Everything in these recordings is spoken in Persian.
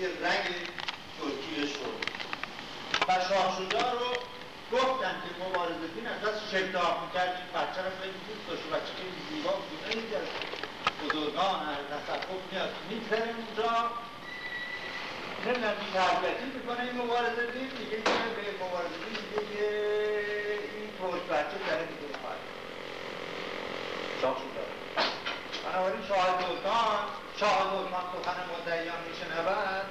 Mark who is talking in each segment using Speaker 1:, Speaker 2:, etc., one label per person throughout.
Speaker 1: یه رنگ ترکیه شد و شاه شجاع رو گفتن که مبارزه دین از دست شکتاق می‌کرد این بچه رو خیلی دوست داشت بچه خیلی زیبا بود. خیلی از بزرگان از تصفف میاد. میگذره اونجا. نمی‌دونم بی تربیتی می‌کنه این مبارزه دین میگه که به مبارزه دین میگه که این ترک بچه داره میگه شاه شجاع بنابراین شاه دولتان شاه دولتان سخن مدعیان میشنود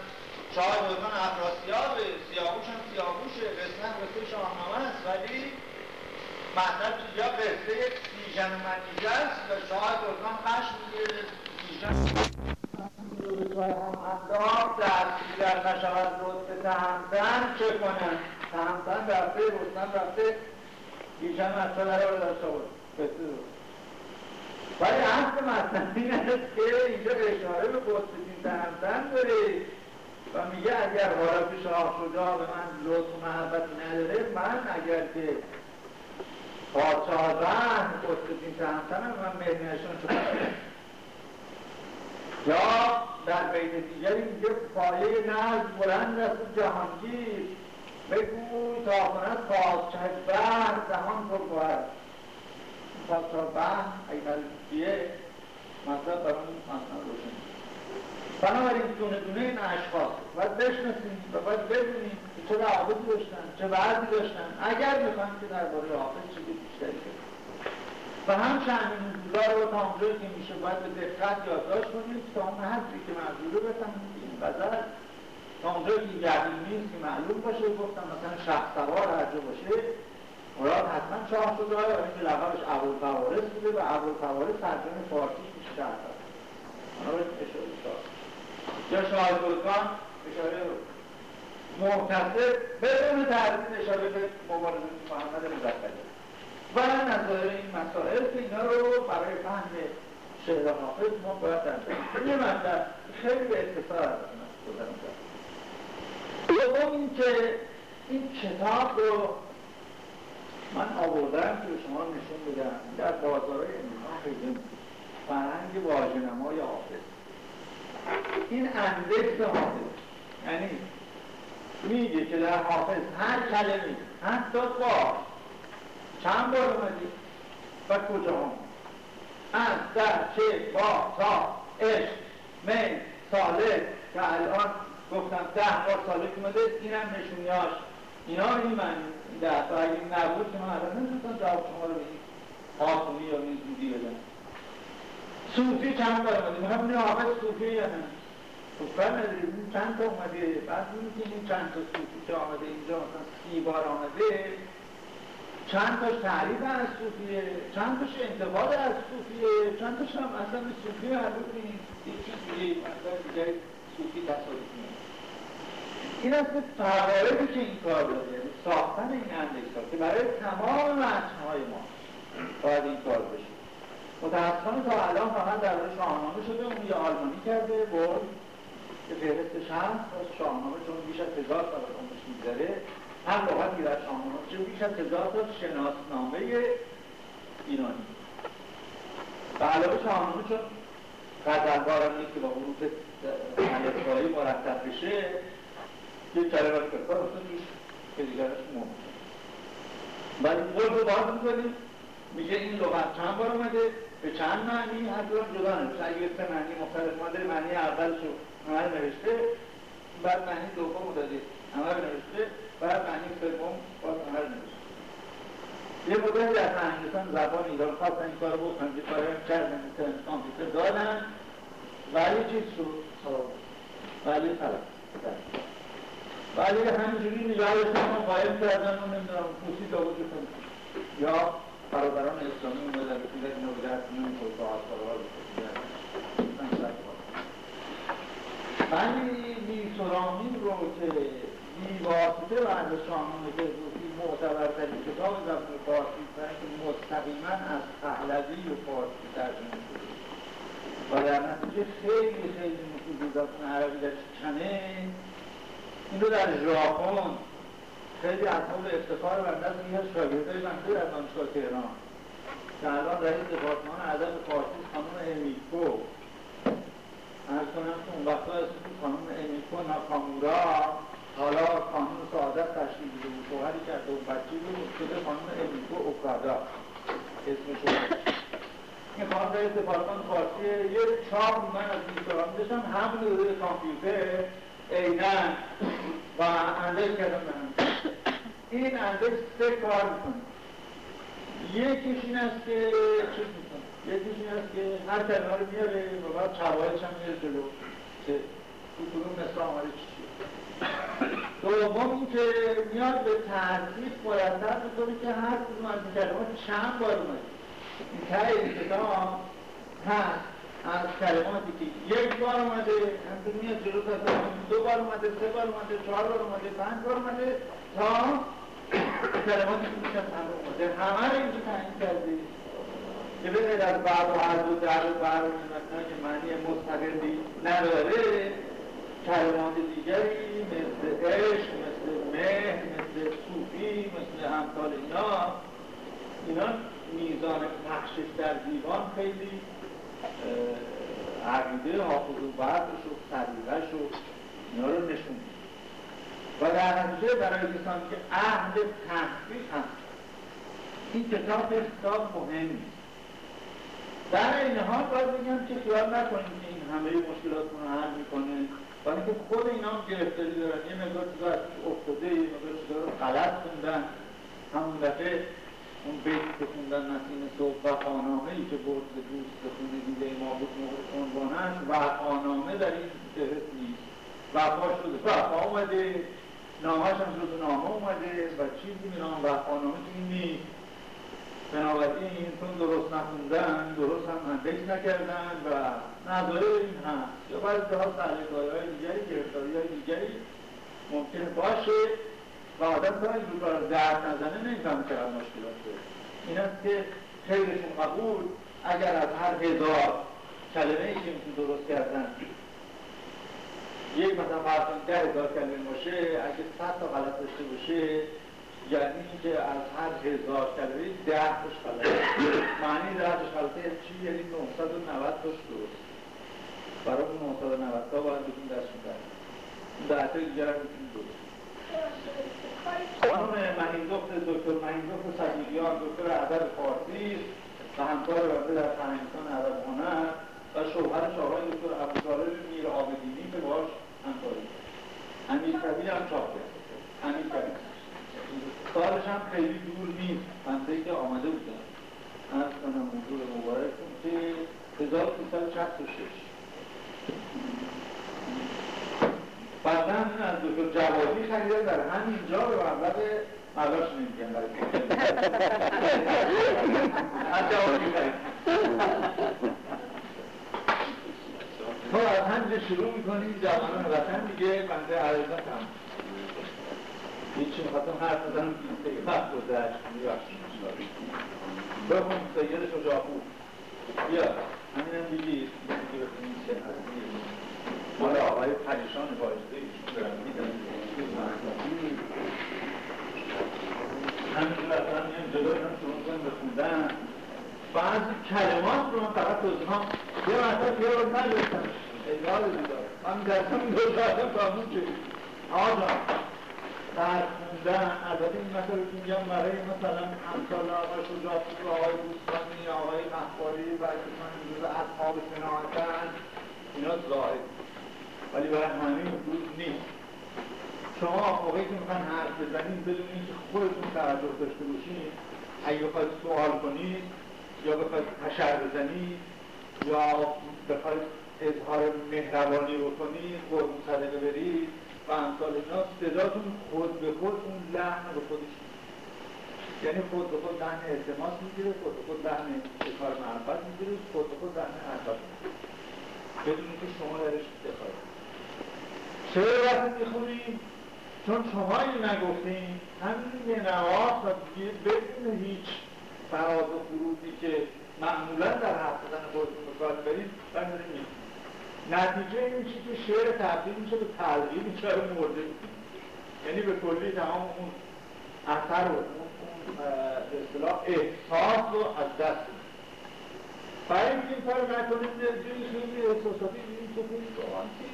Speaker 1: شاه دولتان افراسیاب سیاوش هم سیاوشه قصه هم قصه شاهنامه است. ولی مطلب اینجا قصه بیژن و منیژه است و شاه دولتان خشم می‌گیره بیژن انداخت در نشود رتبه تهمتن چه کنن؟ تهمتن رفته رستم رفته. بیژن مسئله رو داشته بود. ولی اصل مطلب این است که اینجا اشاره به قدسین تهمتن داره و میگه اگر حالت شاه شجاع به من لطف و محبت نداره من اگر که پادشاه بند قدسین تهمتنم من مهنشون شدم یا در بیت دیگری میگه پایه نزد بلند است جهانگیر. بگوی تا کند پادشه بند زمان پر باید پادشاه بند اگر چیه مطلب برای مطلب روشن بنابراین دونه دونه این اشخاص. باید بشناسیم و باید ببینیم که چه روابطی داشتن چه وضعی داشتن. اگر بخوایم که درباره حافظ چیزی بیشتری کنیم و هم شأن نزولا رو تا اونجایی که میشه باید به دقت یادداشت کنیم تا اون حدی که منظوره بفهمیم این غزل تا اونجایی که یقین نیست که معلوم باشه گفتم مثلا شخص سوار هر جا باشه مراد حتما شاه شده و اینکه لقبش ابوالفوارس بوده و ابوالفوارس ترجمه فارسیش میشه شهر شاه یا شاه گلکان اشاره محتصر بدون تردید اشاره به مبارزه محمد مزفری و نظایر این مسائل که اینا رو برای فهم شعر حافظ ما باید در یه مطلب خیلی به اتصال از این که این کتاب رو من آوردم که شما نشون بدم در بازارهای امریکا خیلی فرهنگ واژه‌نمای حافظ. این اندکس حافظ. یعنی میگه که در حافظ هر کلمه حتی با چند بار اومدی و کجا هم؟ از در چه با تا عشق می ساله که الان گفتم ده بار ساله که اومده اینم نشونیاش. اینا این من ده تا اگه نبود که من الان نمی‌تونستم جواب شما رو بگیم آسونی یا این زودی بدم صوفی چند بار اومده؟ می‌خوام این حافظ صوفی یا نه. خب نداریم. چند تا اومده؟ بعد این چند تا صوفی که آمده اینجا مثلا سی بار آمده. چند تاش تعریف از صوفیه؟ چند تاش انتقاد از صوفیه؟ چند تاش هم اصلا به صوفی مربوط نیست یک چیز دیگه مثلا دیگه صوفی تصادف نیست این است که فوارقی که این کار داره. ساختن این اندکس که برای تمام متنهای ما باید این کار بشه. متاسفانه تا الان فقط در شاهنامه شده اون یه آلمانی کرده برد که فهرستش هست شاهنامه چون بیش از هزار سال عمرش میگذره. هر لغتی در شاهنامه چون بیش از هزار تا شناسنامه ایرانی. و علاوه شاهنامه چون غزلوار هم نیست که با حروف الفبایی مرتب بشه یه کلمات کار اصلا که دیگرش ممکن ولی قول رو باز می‌کنیم میگه این لغت چند بار اومده به چند معنی هر دورم جدا نمیشه اگه سه معنی مختلف اومده معنی اولش رو عمل نوشته بعد معنی دوم داده عمل نوشته بعد معنی سوم باز عمل نوشته یه مدتی در هندوستان زبان ایران خواستن این کار بکنن یه کاری هم کردن کامپیوتر دادن ولی چیز شد ولی طلب ولی همینجوری نگاهش ما قایم کردن و نمی‌دونم کوسی داوود یا برادران اسلامی اومدن که در اینو بگرد این خود با اصلا ولی میسرامین رو که بیواسطه بند شاهنامه بهروزی معتبرترین کتاب زبان فارسی که مستقیما از پهلوی و فارسی ترجمه شده. و در نتیجه خیلی خیلی موجودات عربی در کنه این رو در ژاپن خیلی از حول افتخار بنده از این شاگردای بنده در دانشگاه تهران که الان رئیس دپارتمان ادب فارسی خانم امیکو عرض کنم که اون وقتا اسم که خانم امیکو ناکامورا حالا خانم سعادت تشکیل بوده بود. شوهری کرده و بچه بود شده خانم امیکو اوکادا اسمش این خانم در سفارتان فارسی یه چاپ من از اینستاگرام داشتم همون روی کامپیوتر. ایدن و اندش کردم این اندش سه کار می‌کنه یکیش این است که چیز می‌کنه یکیش این است که هر کلمه رو میاره و بعد شوایدش هم میاره جلو. که تو کدوم مثل آمده چی دوم این که میاد به ترتیب مرتب بکنه که هر کدوم از این کلمات چند بار اومده. این ته کتاب هست. از کلماتی که یک بار اومده همطور میاد جلو دو بار اومده سه بار اومده چهار بار اومده پنج بار اومده تا کلماتی که میشن همه اومده همه رو اینجا تعیین کرده که به غیر از بعد و هر دو در و بر و که معنی مستقلی نداره. کلمات دیگری مثل عشق مثل مهر مثل صوفی مثل همثال اینا. اینا میزان پخشش در دیوان خیلی عقیده حافظ و بعدش و طریقش و اینا رو نشون و در نتیجه برای کسانی که اهل تحقیق هست این کتاب کتاب مهم نیست. در این حال باید بگم که خیال نکنیم که این همه مشکلاتمون رو حل می‌کنه. و اینکه خود اینا هم گرفتاری دارن. یه مقدار چیزا از افتاده یه مقدار چیزا رو غلط خوندن. همون دفعه اون بیت که خوندن نسیم صبح وفانامه ای که برد دوست خونه دیده ما بود موقع عنوانش وفانامه در این فهرست نیست. وفا شده. وفا اومده. نامش هم جز نامه اومده. و چیزی به نام وفانامه تو این نیست. بنابراین چون درست نخوندن درست هم اندیش نکردن و نظاره این هست. یا باید ها سرکاری های دیگری گرفتاری های دیگری ممکنه باشه. و آدم تا این رو درد نزنه نمیفهم چقدر مشکلات داره. این است که خیلیشون قبول اگر از هر هزار کلمه ای که درست کردن یک مثلا فرض ده هزار کلمه باشه اگه صد تا غلط داشته باشه یعنی که از هر هزار کلمه ده تاش غلطه. معنی ده تاش غلطه چی؟ یعنی 990 تاش درست. برای اون 990 تا باید بتون دست میدن اون ده تا دیگر هم بتون درست خانم مهیندخت دکتر مهیندخت صدیقیان دکتر ادب فارسی و همکار بنده در فرهنگستان ادب هنر و شوهرش آقای دکتر ابوطالب میر آبدینی که باش همکاری امیر کبیر هم چاپ امیر کبیر. سالش هم خیلی دور نیست. منطقه که آمده بودن از کنم موضوع مبارکتون که 1366 بعدا از دکتر جوادی خریده در همینجا به مبلغ مبلغش نمیگن برای از جوادی تو از همینجا شروع می‌کنیم جوانان وطن دیگه بنده عرضه هم هیچی می‌خواستم حرف بزنم که وقت گذشت بخون سید شجاعپور بیا همینم بگید که بخونیم چه مال آقای پریشان بایسته ایشون دارم میدن همینجور اصلا میام جلو اینم شروع کنیم بخوندن بعضی کلمات رو من فقط توضیح هم یه مطلب یه رو نگفتم ایدار من درسم دو ساعتم فرمون که آقا در خوندن البته این مثلا که میگم برای مثلا آقای شجاعتی و آقای بوستانی آقای مخباری و کسان جز اصحاب شناعتن اینا ظاهر ولی برای همه موجود نیست شما موقعی که می‌خوان حرف بزنید بدون اینکه خودتون توجه داشته باشین. اگه بخواید سوال کنید یا بخواید تشر بزنید یا بخواید اظهار مهربانی بکنید قربون صدقه برید و امثال اینا صداتون خود به خود اون لحن به خودش یعنی خود به خود لحن التماس می‌گیره خود به خود لحن کار محبت می‌گیره خود به خود لحن عذاب بدون که شما درش دخواهید چرا وقتی می‌خونیم چون شما این نگفتین همین نواز و بدون هیچ فراز و که معمولا در حرف زدن خودتون به کار برید نتیجه این میشه که شعر تبدیل میشه به تلقیم چرا مرده. یعنی به کلی تمام اون اثر و اون اصطلاح احساس رو از دست برای اینکه این کار نکنیم جوی خیلی احساساتی دیدیم که رومانتیک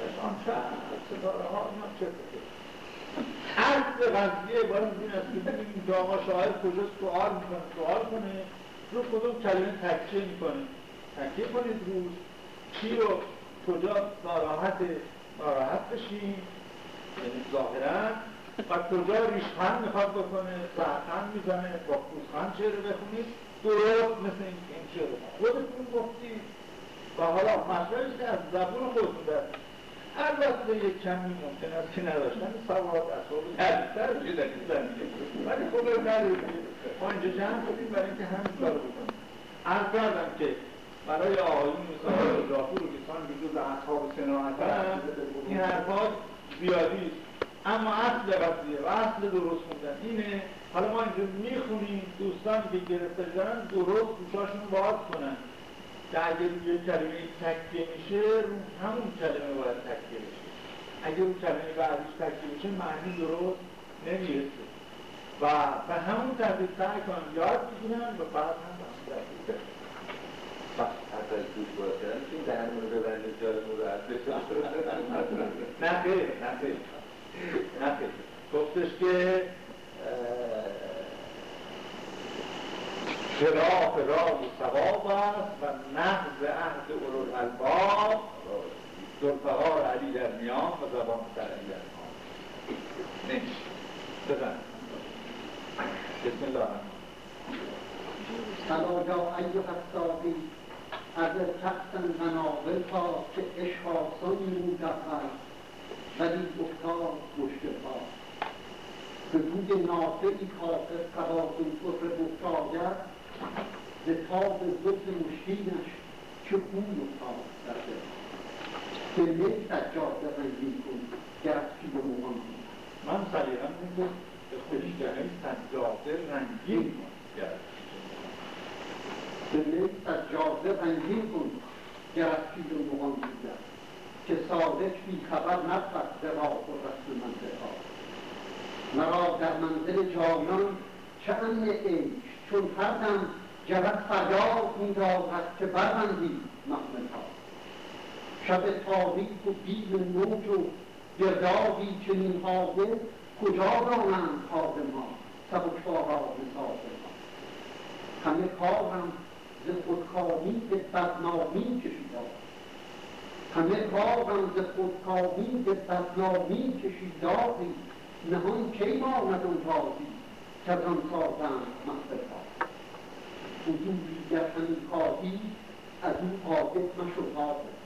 Speaker 1: نشان شد ستاره ها اینا اصل قضیه باید این است که ببینیم که آقا شاعر کجا سوال می‌کنه سوال کنه. رو کدوم کلمه تکیه می‌کنه تکیه کنید روز. چی رو؟ کجا؟ ناراحت ناراحت بشیم. یعنی ظاهرا. و کجا ریشخند می‌خواد بکنه؟ سرخند می‌زنه. با پوزخند شعر بخونید. درست مثل این, شعر خودتون گفتید. و حالا مطلبش که از زبون خودتون دست البته یک کمی ممکن است که نداشتن سواد اصول تر زمینه ولی خود ندارید ما اینجا جمع کنیم برای اینکه همین کار بکنیم. عرض کردم که برای آقایون مثال راهور و کسان که جز اصحاب صناعت این حرفا زیادی اما اصل قضیه و اصل درست خوندن اینه. حالا ما اینجا می‌خونیم دوستان که گرفته دارن درست گوشاشون باز کنن. که اگر روی کلمه تکیه میشه رو همون کلمه باید تکیه بشه. اگر اون کلمه بعدش تکیه بشه معنی درست نمی‌رسه. و به همون ترتیب سعی کنم یاد بگیرن و بعد هم به همون ترتیب
Speaker 2: حتی توش باشن چون دهنمون رو
Speaker 1: نه خیر نه خیر نه خیر گفتش که خلاف راه و ثواب است و نقض عهد اولو الالباب دلفقار علی در میان و زبان سر علی در میان. نمیشه بزن. بسم الله.
Speaker 3: سلاجا ایوه الساقی از کفتن مناول تا که بود اول ولی مشت پا به روی نافعی کافر قباطون کفر بفتاگر ز تاب زبد مشکینش چه خون افتاد در دل دلی سجاده رنگین کن گرد پی موهان
Speaker 1: من سلیقم میگه به خوشگهی سجاده رنگین کن گرد
Speaker 3: دلی سجاده رنگین کن گرد پی موهان دیگر که صادق بی خبر نبود ز راه و رسم منطقه. مرا در منزل جانان چه امن عیش چون هر دم جرد فریاد میدارد که بربندی محملها شب تاریک و بیم موج و گردابی چنین حاضر کجا رانند خواب ما سبکباران مسافر ما همه کارم ز خودکامی به بدنامی کشیده. همه کارم ز خودکامی به بدنامی کشیداری نهان کی ماند رازی که از آن سازند محبتها گر همین خواهی از او عاقب مشو حاضر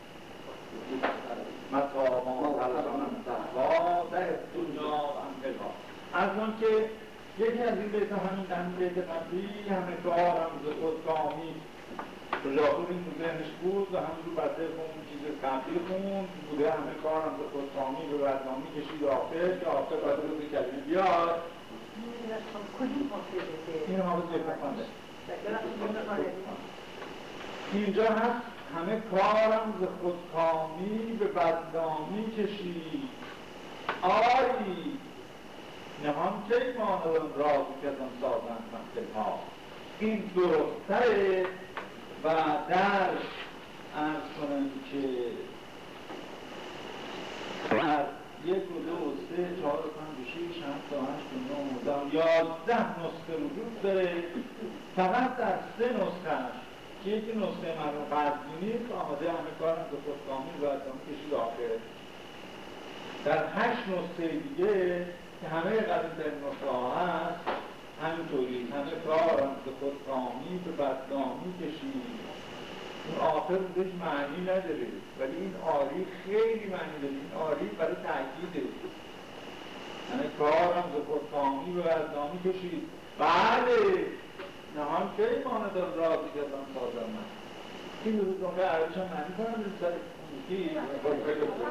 Speaker 1: متا ما تلقانم صحبا در دنیا انقضا از آن که یکی از این بیت همین در بیت قبلی همه کارم ز خودکامی رجاقور این تو ذهنش بود و همونجور بده اون چیز قبلی خوند. بوده همه کارم به خودکامی به بدنامی کشید آخر که آخر باید روز کلمه بیاد. این حافظ بکنده اینجا هست همه کارم ز خودکامی به بدنامی کشید. آری نهان کی ماند رازی که از آن سازند منزلها این درستره و در ارز کنم که در یک و دو و سه چهار و پنج و شیش هفت و هشت و نه و ده یازده نسخه وجود داره. فقط در سه نسخهش که یکی نسخه مرموم قدرینی که آماده همه کارم به خودکامی و ادامه کشید آخر. در هشت نسخه دیگه که همه قدیم در نسخه ها هست همینطوری همه کارم به خودکامی به بدنامی کشید. اون آخر بودش معنی نداره. ولی این آری خیلی معنی داره. این آری برای تأکیده همه کارم به خودکامی به بدنامی کشید. بله! نهان که از آن سازم من این روز جمله عربیش هم معنی کنم این سر کی؟ بفرمایید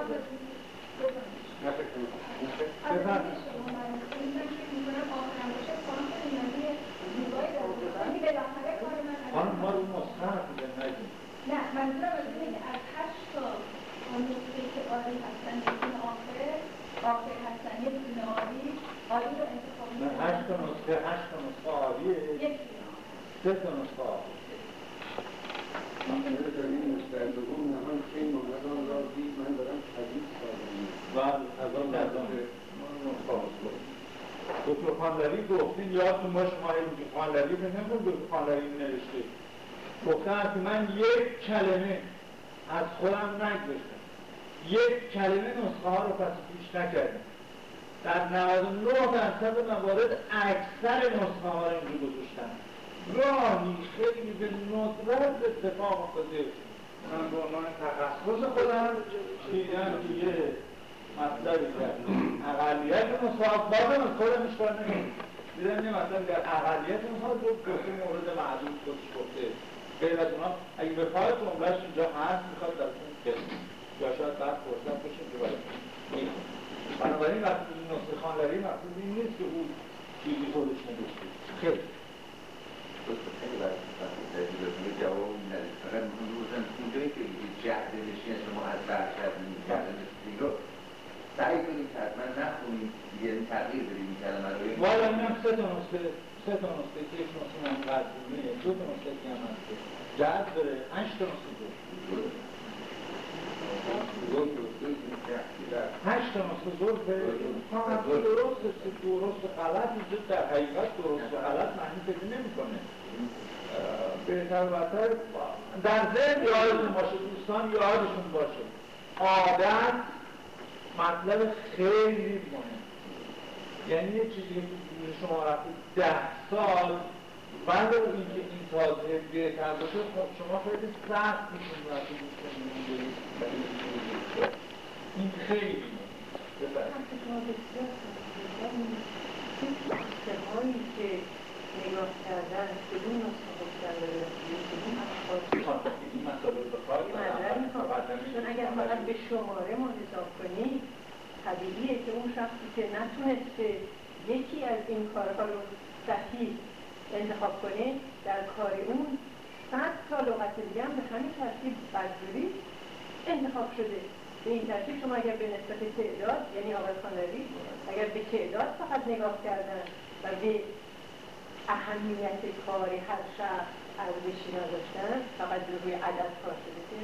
Speaker 1: خانم ما رو نسخه حرف نگیم
Speaker 4: نه منظورم از اینه که از هشت تا اون نقطه که آری هستن بدون آخر آخر هستن یه بدون آری آری رو انتخاب
Speaker 1: نه هشت تا نسخه هشت تا نسخه آریه
Speaker 4: یکی
Speaker 1: سه تا نسخه آریه
Speaker 5: مسئله داریم در دوم نهان که ماند آن را دید من دارم حدیث سازم
Speaker 1: و از آن در دکتر خانلری گفتین یادتون باشه ما این خانلری به نمون دکتر خانلری نوشته گفتن که من یک کلمه از خودم نگذاشتم. یک کلمه نسخه ها رو پس پیش نکردم. در 99 درصد موارد اکثر نسخه ها رو اینجا گذاشتم. گاهی خیلی به ندرت اتفاق افتاده. من به عنوان تخصص خودم دیدم که یه مطلبی در اقلیت مصاب بازم از خودم اشکال دیدم یه مطلب در اقلیت مصاب رو گفته مورد معلوم خودش گفته. غیر از اونا اگه به پای جملهش اینجا هست می‌خواد در اون قسم یا شاید بعد فرصت بشه که باید. بنابراین وقتی نسخه خانلری مقصود این نیست که او چیزی خودش خیلی
Speaker 2: خیلی وقتی جواب ندید فقط روزم اونجایی که جهد نشین شما از برشد جهد نشین رو سعی کنید حتما نخونید یه تغییر بدید این کلمه رو
Speaker 1: والا اینم سه تا نسخه سه نسخه که یک نسخه من قدیمه دو تا نسخه که هم هست. جهد داره هشت تا نسخه داره هشت تا نسخه زلفه فقط درست درست غلط اینجا در حقیقت درست غلط معنی پیدا نمی‌کنه. بهتر و بدتر در ذهن یادتون باشه دوستان یادشون باشه. عادت مطلب خیلی مهم یعنی یه چیزی که شما رفتید ده سال بعد از اینکه این تازه بهتر باشه خب شما خیلی سخت میشون رفتید این خیلی
Speaker 6: هایی که نگاه کردن کدوم نسخه گفتن چون اگر فقط به شماره ما حساب کنیم طبیعیه که اون شخصی که نتونسته یکی از این کارها رو صحیح انتخاب کنه در کار اون. صد تا لغت دیگه هم به همین ترتیب بدجوری انتخاب شده. به این ترتیب شما اگر به نسبت تعداد یعنی آقای خانلری اگر به تعداد فقط نگاه کردن و به اهمیت کار هر شخص ارزشی نداشتن فقط روی عدد کار شده که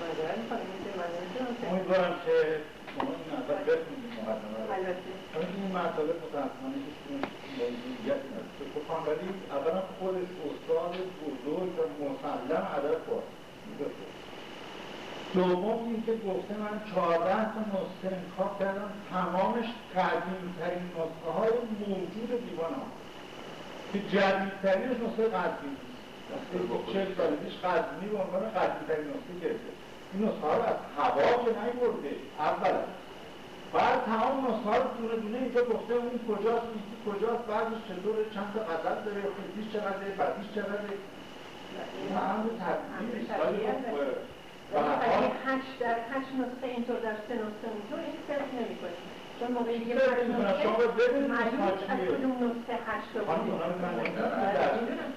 Speaker 6: من نمی‌تونم
Speaker 1: امیدوارم که شما این نظر بخونید مقدمه
Speaker 6: البته.
Speaker 1: این مطالب متاسفانه تو خانوادی اولا خودش استاد بزرگ و مسلم ادب فارسی دوم اینکه گفته من چهارده تا نسخه انتخاب کردم. تمامش قدیمترین نسخه های موجود دیوان ها. که جدیدترینش نسخه قدیمی است. وقتی چهل سال پیش قدیمی به عنوان قدیمترین نسخه گرفته. این نسخه ها رو از هوا که نیورده. اولا. بعد تمام نسخه رو دونه دونه اینجا گفته اون کجاست این کجاست؟ بعدش چطوره چند تا غزل داره خیلیش چقدره؟ بعدیش چقدره؟ این تبدیل
Speaker 6: ولی هشت در هشت نسخه اینطور در سه نسخه اونطور این فرق نمی کنیم چون موقعی نسخه معلوم از کدوم نسخه هشت رو
Speaker 1: اونا رو من نمی‌دونم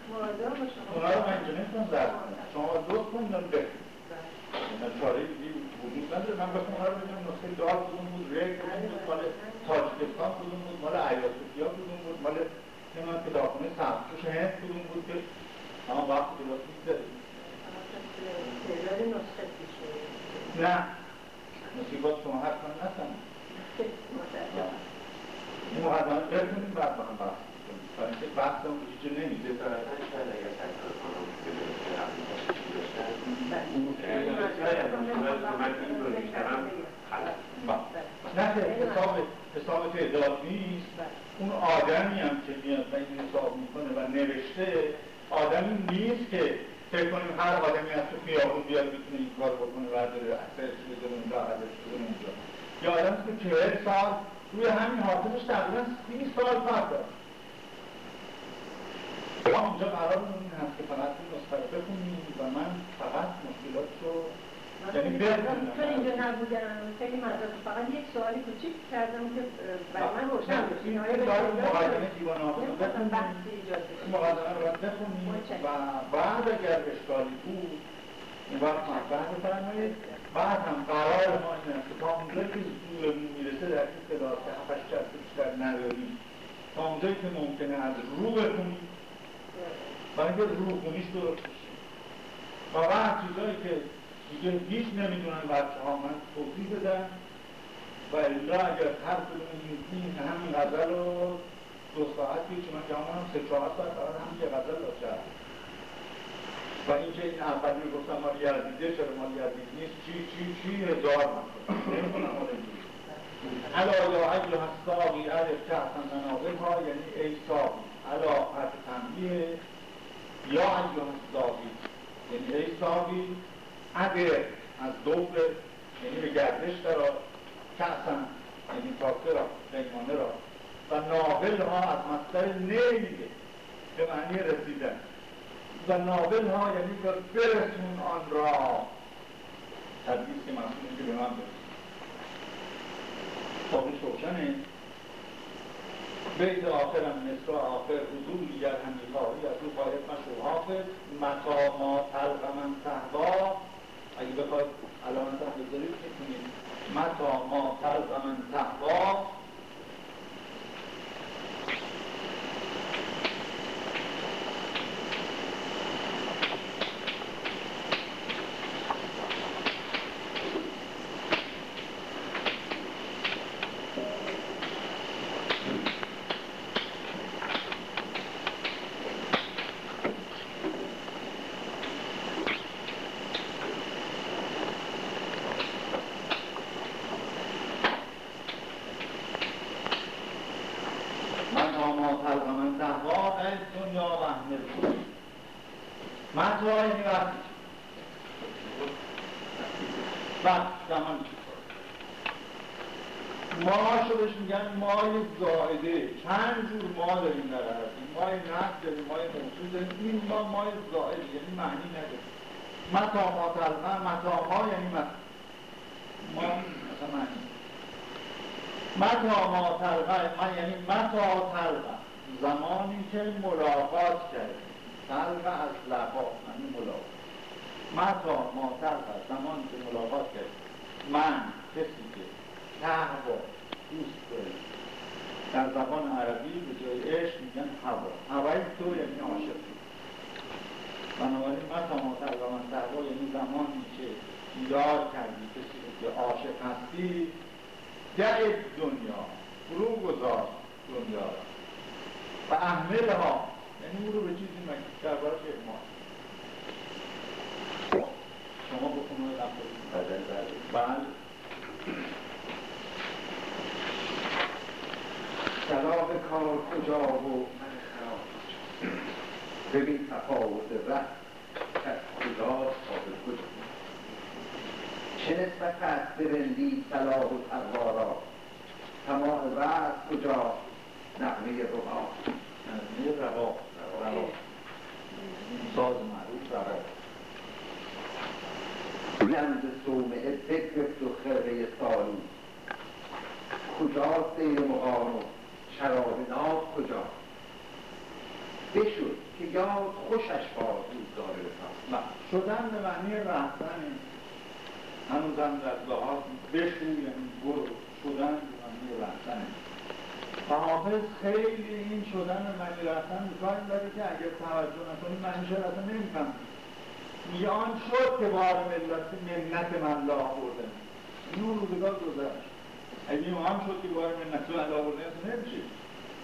Speaker 1: اونا رو من اینجا نمی‌تونم درد شما دوست رو چاره دیگه وجود نداره من اونا رو بگم نسخه دار کدوم بود ریک کدوم بود مال تاجیکستان کدوم بود مال ایاتوفیا کدوم بود مال نمی‌دونم که داخونه سبزوش هند کدوم بود که اما وقت کلاس می‌گذاریم
Speaker 6: تعداد نسخه پیش
Speaker 1: نه مصیبات شما کنم نستم این مقدمه بکنیم بعد با هم بحث کنیم برای اینکه بحث اون هیچ جا نمیده
Speaker 2: شاید اگر تکرار کنم که
Speaker 1: نه که حساب حساب تعداد نیست اون آدمی هم که میاد و این حساب می‌کنه و نوشته آدمی نیست که فکر کنیم هر آدمی از تو خیابون بیاد می‌تونه این کار بکنه و داره اکثرش بزنه اونجا عددش بزنه اونجا. یا آدم که چهل سال روی همین حافظش تقریبا سی سال فرق داره ما اونجا قرارمون این هست که فقط این نسخه بخونیم و من فقط مشکلات رو یعنی
Speaker 6: چون اینجا نبودم خیلی مدرد فقط یک سوالی کوچیک کردم که برای من روشن بشه این
Speaker 1: مقدمه دیوان
Speaker 6: بشه.
Speaker 1: مقدمه رو باید بخونیم و بعد اگر اشکالی بود این وقت مطرح بفرمایید. بعد هم قرار ما این است که تا اونجایی که زورمون می‌رسه در این کلاس هفتش شست بیشتر نداریم تا اونجایی که ممکنه از رو بخونیم برای اینکه رو خونیش درست بشه. واقعا چیزایی که دیگه هیچ نمی‌دونن بچه ها من توضیح بدن و الا اگر هر کدوم این همین غزل رو دو ساعت پیش من جامعه سه چهار ساعت فقط همین غزل داشته و اینکه این اول می‌گفتم مال یزیده چرا مال یزید نیست؟ چی چی چی؟ هزار من نمی‌تونم علا یا ایها الساقی الف کهسن مناقب ها یعنی ای ساقی علا حرف تنبیه یا ایها الساقی یعنی ای ساقی اگر از دور یعنی به گردش دارا کهسن یعنی کاسه را پیمانه را. و نابل ها از مصدر نیلیه به معنی رسیدن. و نابل ها یعنی برسون آن را. تدریس که مسئول که به من برسون باقی روشنه. بیت آخرم مصر آخر حضور گر همی خواهی از او باید مشهور. حافظ مقامات حلق من تهوا اگه بخواید علامت هم بذارید می‌تونید. مقامات حلق من تهوا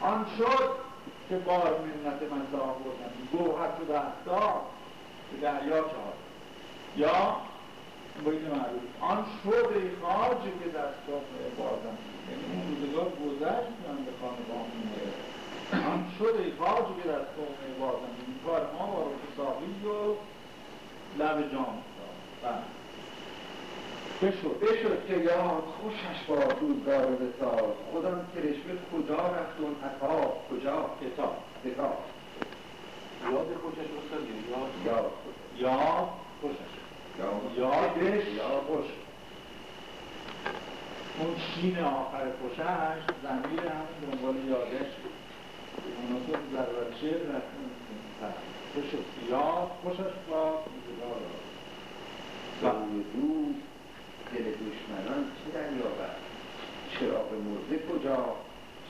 Speaker 1: آن شد که بار منت من لا آوردن گوهر تو دستار به دریا چهار. یا باید معروف. آن شد ای خاجه که دستار بازم. یعنی اون روزگار گذشت من به خانه آن شد ای خاجه که دستار بازم. این کار ما با رو و لب جام بله. بشد بشد که یاد خوشش با روزگار بساز خودم کرشمه کجا رفت اون عطا کجا؟ کتاب کتاب.
Speaker 2: یاد خوشش استاد یاد.
Speaker 1: یاد. یاد خوشش. یادش یا خوش اون شین آخر خوشش زمیر هم دنبال یادش. مناسب ضرورت شعر رفتن بشد یاد خوشش با روزگار
Speaker 2: زمیر روز دل دشمنان چه دریابد؟ چراغ مرده کجا؟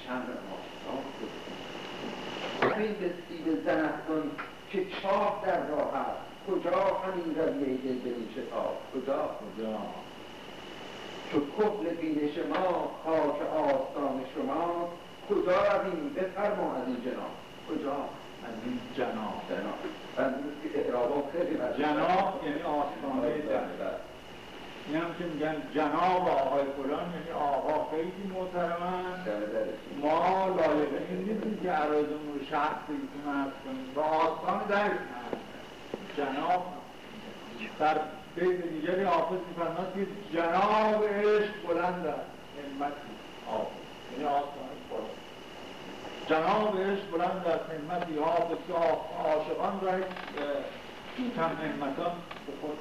Speaker 2: شمع آفتاب کجا؟ همین به سیب زنستان که چاه در راه است.
Speaker 5: کجا همین رویه دل به این شتاب کجا؟
Speaker 1: کجا؟
Speaker 5: چو کهل بینش ما خاک آستان شما کجا رویم؟ بفرما از این جناب. کجا؟
Speaker 1: از این جناب.
Speaker 5: جناب. من که اعرابا خیلی
Speaker 1: جناب یعنی آستانه در این هم که میگن جناب آقای فلان یعنی آقا خیلی محترمن. ما لایقه این نیستیم که عرایزمون رو شخص بگیتون هست کنیم. با آستان درش جناب در بیت دیگری حافظ میفرماد که جناب عشق بلند است. حافظ یعنی آستان بلند. جناب عشق بلند است. همتی حافظ که عاشقان را کم همتان به خود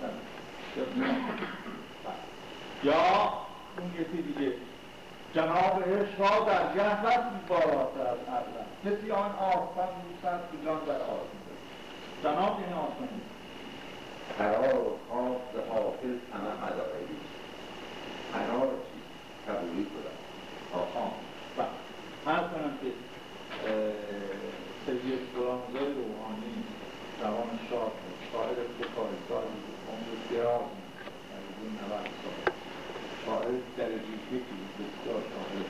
Speaker 1: یا اون یکی دیگه. جناب عشق را در جهت بالاتر از عقلم کسی آن آفتن روسن که جان در آسمان. جناب این آسمان
Speaker 2: قرار و به حافظ همه مدارهی قرار چیز قبولی کنم
Speaker 1: آخان هر کنم که سید غلامزای روحانی جوان شاد شاعر بکارسایی عمر دراز این نوت سال شاعر درجه یکی بسیار شاعر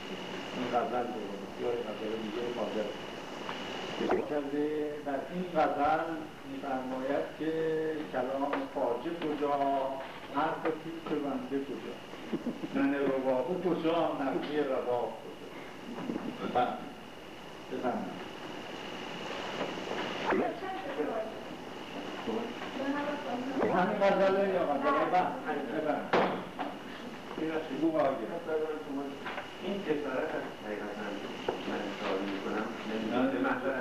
Speaker 1: این غزل رو بسیار غزل دیگه مادر کرده در این غزل میفرماید که کلام خاجه کجا حرف پیش بنده کجا؟ ننه ربابه کجا نقی رباب کجا؟ بفرمایید. همین غزله یا غزله بعد؟ آگه
Speaker 2: این جسارت از حقیقتا من سوال می‌کنم
Speaker 1: نه
Speaker 2: به محضر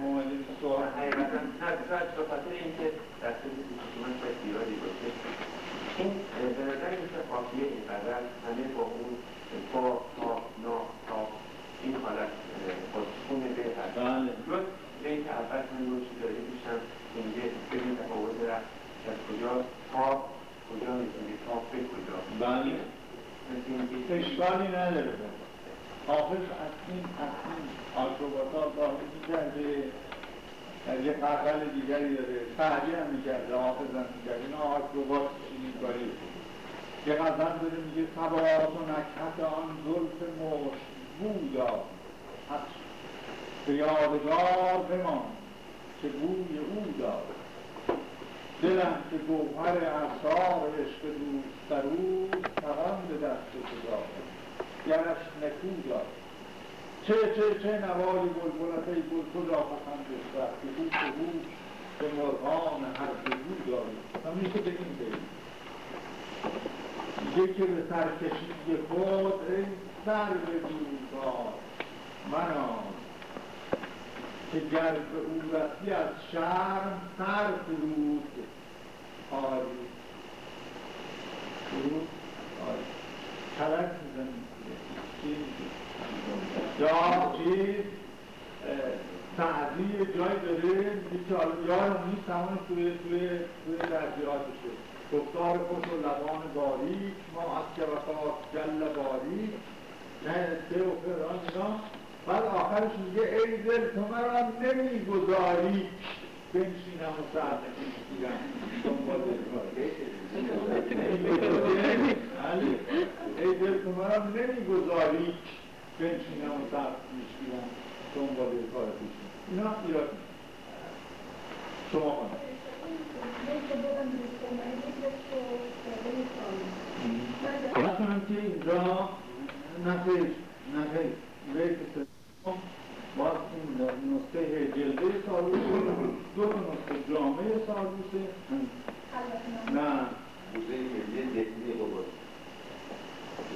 Speaker 1: اومدیم سوال
Speaker 2: حقیقتا نه شاید به خاطر اینکه در طول من شاید ایرادی باشه این به نظر میشه قافیه این غزل همه با اون با تا نا تا این حالت خودخون به هست
Speaker 1: بله
Speaker 2: جز به اینکه اول من روشی داره میشم که میگه ببین تفاوت رفت از کجا تا کجا می‌تونی تا به کجا
Speaker 1: بله
Speaker 2: مثل اینکه
Speaker 1: اشکالی نداره حافظ از این از این آکروباتا ظاهر می‌کرده در یه قرقل دیگری داره. سهری هم می‌کرده حافظ هم می‌کرده اینا آکروبات چینی کاری یه غزل داره میگه سبات و نکهت آن زلف مشت. بویا از به یادگار بمان که بوی او دار دلم که گوهر اثار عشق دوست در او به دست خدا گرش نکو داد چه چه چه نوای بلبلت ای گل کجا پسندش رفت که بود که بود به مرغان هر بگو داری. همیشه به این بریم. میگه که به سرکشی خود ای سر به روزگار. منا. که گر به او رسی از شرم سر فرود آری. فرود آری. یا چیز سعدی جای داره که یارم نیست همون توی توی توی درجیاتشه گفتار خوش و لبان باریک ما از که وفات جل باریک نه سه و فران اینا. بعد آخرش میگه ای دل تو مرا نمی‌گذاری. بنشینم و سر نمی‌گیرم دنبال ای دل تو مرا نمی‌گذاری بنشینم و سر می‌گیرم دنبال کار پیشم اینا ایراد شما کنید کنم که اینجا نخیر نخیر بیت سوم باز این نسخه جلده سالوسه دو نسخه جامعه سالوسه نه
Speaker 2: موزه ملی دهلی بابا
Speaker 1: مال خلق ناموس
Speaker 2: که انزیار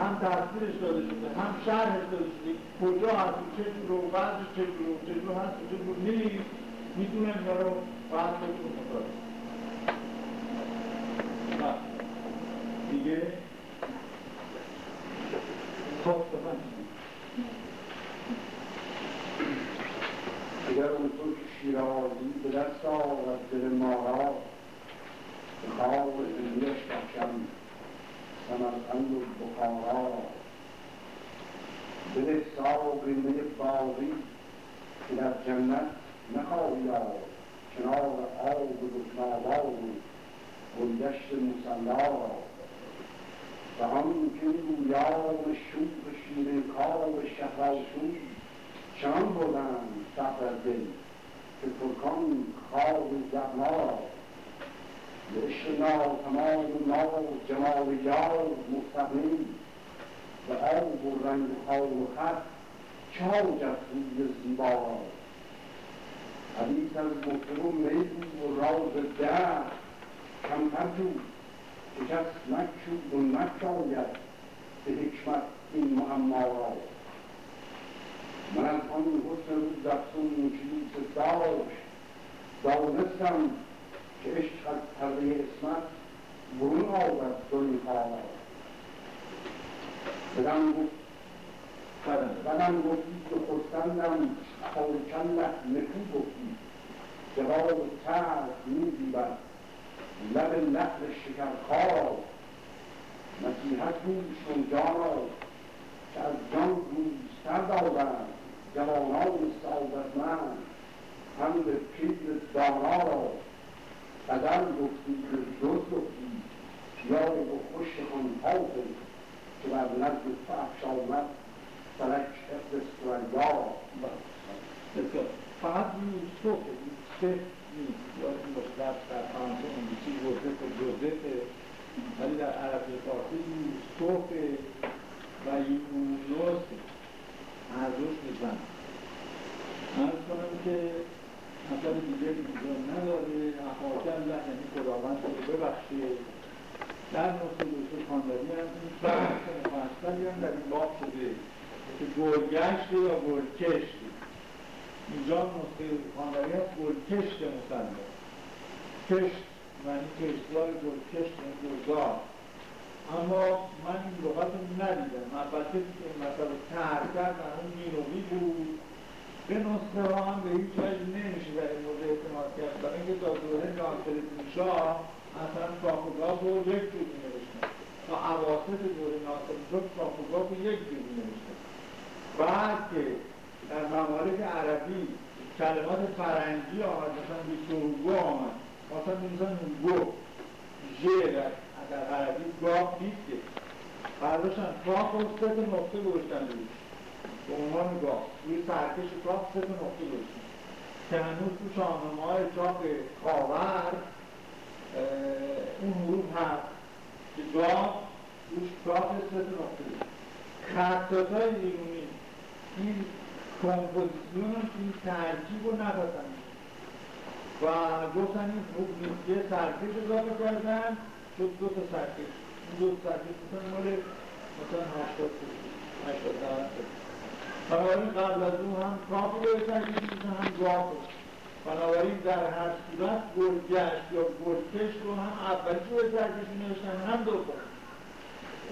Speaker 1: هم تصویرش داده شده هم شرحش داده شده. کجا هست چه رو وضع چه رو چه رو هست چه رو نیست می‌تونم اینا رو بعد بهتون مطالعه بله. دیگه؟ خب دیگر اون تو شیرازی به دست آورد دل ما را به خواب زندگیش بخشم
Speaker 5: سمرقند و بخارا بده ساقی می باقی که در جنت نخواهی یافت کنار آب دشناوار و گلگشت مسلا را و آن که رویان شوق شیرین کار شهرآشوب چنان بردند صبر دل که ترکان خواب زغنا را به عشق ناتمام و ناز جمال یار مستغنی و آب و رنگ و خال و خط چه حاجت روی زیبا. حدیث از مطرب و می و راز در کمتر جو که کس نکشود و نشاید به حکمت این معما را. من از آن حسن روز که یوسف داشت دانستم که عشق از پرده اسمت برون آورد زلیخا را بدم گفت بدم گفتی که خرسندم خالکلت نکو گفتی. جواب ترس میزیبد لب لحظ شکرخوار. نصیحت گوش کن جانا که از جان دوستتر دارند جوانان سعادتمند هم به پیر دانا. را قدر گفتی به جز گفتی یا به خوش حافظ که بر نزد فحشامت فلک حفظ سریا
Speaker 1: فقط یوسف یوسف نیست یا این باشه در فرانسه انگلیسی جوزف جوزف. ولی در عربی فارسی یوسف و یونس هر روش میزن ارز کنم که مثلا دیگه اینجا نداره احاطه الله یعنی خداوند رو ببخشه در نسخه دوسته خانداری هم این مفصلی هم در این باب شده. که گرگشت یا گرکشت اینجا نسخه خانداری هست گلکشت مسلمان. کشت معنی کشتزار گلکشت یعنی گلزار. اما من این لغت رو ندیدم. البته مثلا ترکر در اون مینوی بود. به نسخه ها هم به هیچ وجه نمیشه در این مورد اعتماد کرد. برای اینکه تا دوره ناصرالدین شاه اصلا کاخوگاه رو یک جور نوشتن تا عواصف دوره ناصرالدین شاه کاخوگاه رو یک جور نوشتن بعد که در ممالک عربی کلمات فرنگی آمد مثلا ویکتور آمد؟ مثلا مثلا گو ژ در عربی گاه نیست که. برداشتن کاف رو سه نقطه گذاشتن روش به عنوان گاه روی سرکش کاف سه تا نقطه گذاشتن که هنوز تو شاهنامه های چاپ خاور اون حروف هست که گاه روش کاف سه تا نقطه گذاشتن خطات های ایرونی این کمپوزیسیون این ترکیب رو ندادن و گفتن این خوب نیست یه سرکش اضافه کردن شد دو تا سرکش این دو تا سرکش مثلا مال مثلا هشتاد هشتاد بنابراین قبل از اون هم کاف رو ترکیش میشن هم گاف بنابراین در هر صورت گلگشت یا گلکش رو هم اولی رو ترکیش نوشتن هم دوم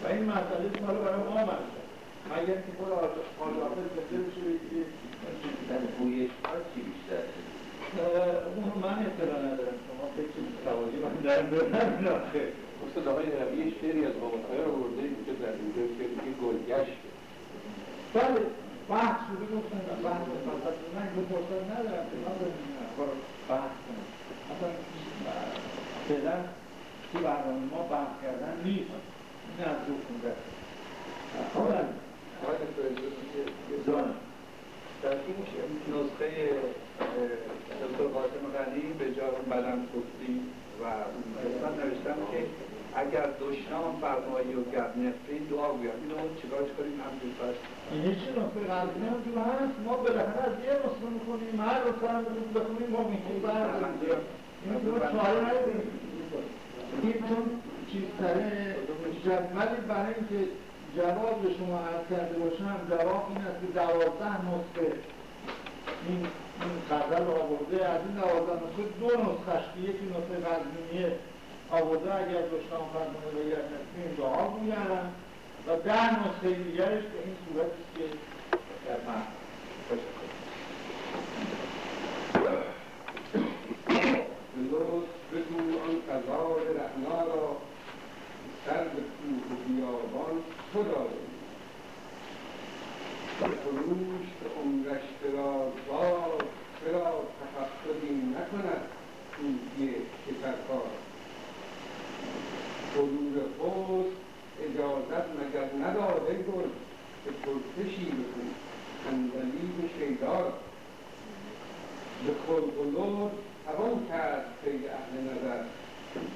Speaker 1: و این مسئله سال برای ما مرشد مگر که خود آجافه زنده بشه
Speaker 2: در گویش ها چی بیشتر
Speaker 1: اون من اطلاع ندارم. شما فکر سوادی من در آخه
Speaker 7: استاد آقای روی شعری از باباخای رو برده که در اینجا که دیگه گلگشته
Speaker 1: بله. بحث گفتن بحث فقط من فرصت ندارم که من برنامه ما بحث کردن نیست این از دو خونده
Speaker 7: جان در این نسخه دکتر قاسم به جا بلند گفتی و اون نوشتم که اگر دشنام فرمایی و گرد نفرین دعا گوید اینو چیکار کنیم؟ هم دوست هست
Speaker 1: این هیچی نسخه قلبی هم تو هست. ما بالاخره از یه نسخه می‌کنیم هر نسخه هم بخونیم ما می‌کنیم برداریم این تو چاره نداریم. این چون چیز تره جدولی برای اینکه جواب به شما عرض کرده باشم جواب این است که دوازده نسخه این این غزل آورده. از این دوازده نسخه دو نسخهش که یکی نسخه قزوینیه. آورده اگر دوشتان فرمونه به یک دعا بودن و در نسخه دیگرش به این صورت است که در من.
Speaker 5: آن قضای را سر به کوه و بیابان تو داری. به را باز چرا
Speaker 1: تفقدی نکند کویه که سرکار خرور خود اجازت مگر نداده گل به پرسشی
Speaker 5: بکن
Speaker 1: اندلیب شیدار به
Speaker 5: خلق و لور توان کرد قید اهل نظر.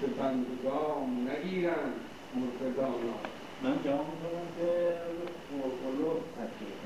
Speaker 5: به
Speaker 1: بندگام نگیرند مرتضانا من جواب میدم که خلق و تکیه.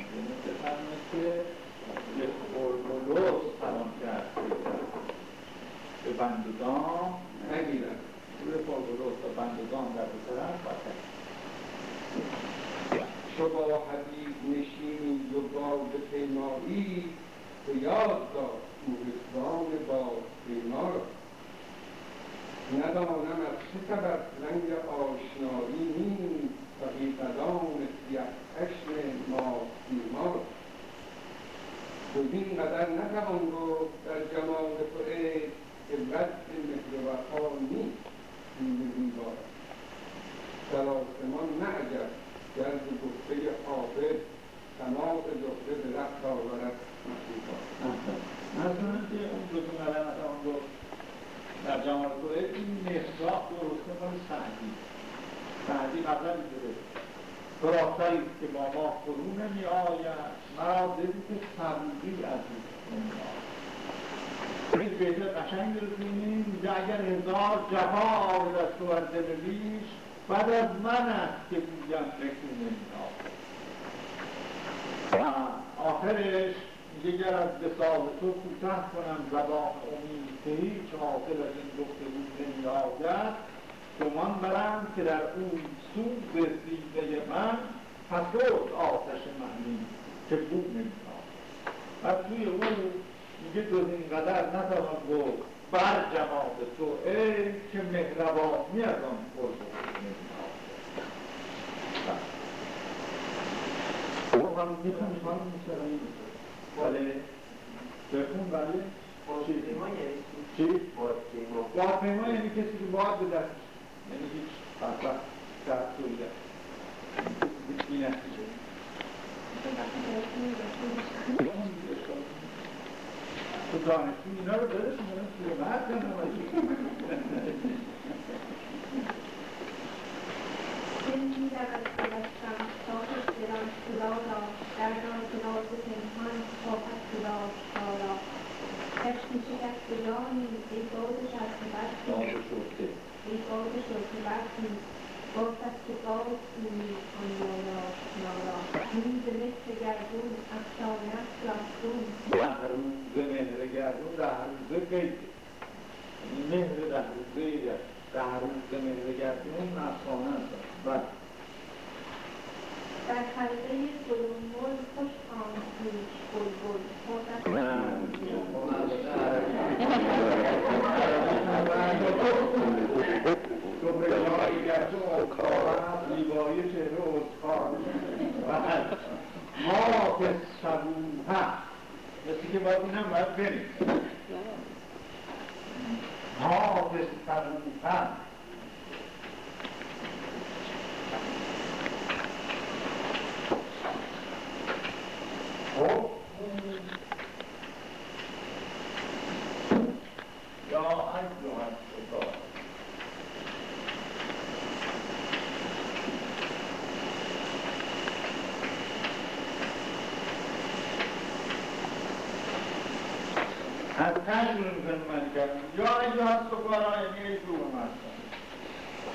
Speaker 1: ترجم من کردم یا ایها سفارا یعنی ای دور مردم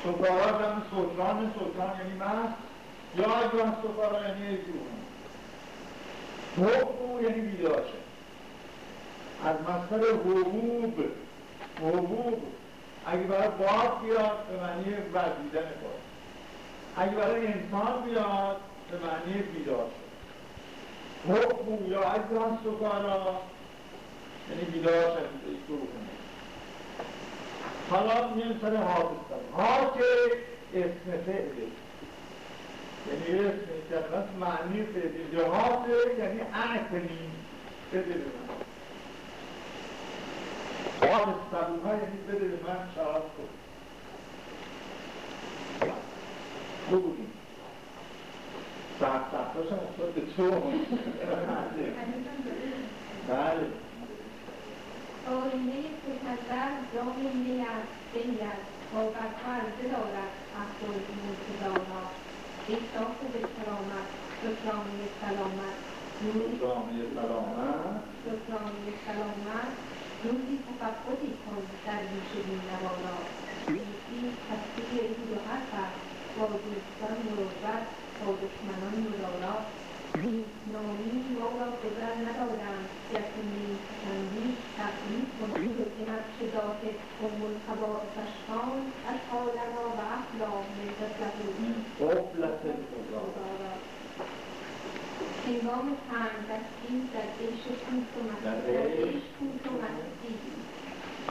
Speaker 1: سفارا سلطان سلطان یعنی من یا ایها سفارا یعنی ای دور حقوق یعنی بیدار شد از مصدر حقوق حقوق. اگه برای باب بیاد به معنی وزیدن باد اگه برای انسان بیاد به معنی بیدار شد حقوق یا ایها سفارا نگیدار شدیده دروغ سلام میانسان حافظتن ها که اسم فعله یعنی اسم شخص معنی فعله جهاته یعنی اعتنی بده به من حافظتن ها یعنی بده به من شراب کن بگویم ساعت ساعت داشتم افتاد به تو. بله.
Speaker 8: همه پوتزر راه می است دهی است بابت عرضه دارد
Speaker 1: افزای موجودانا احساس به کرامت شکرانه سلامت
Speaker 8: شکرانه سلامت شکرانه سلامت روزی تفقدی کن در ریش بینوانا نیستی تصویر این دو حرف با دوستان مروت با دشمنان مدارا نامی ما را گذر ندارند یقینی پسندی تقلید کن که ذات ام از حالنا و افلا نزد لهوی
Speaker 1: قفلت
Speaker 8: هنگام تنگ دستی در عیش کوت و مستی در
Speaker 1: عیش
Speaker 8: کوت و مستی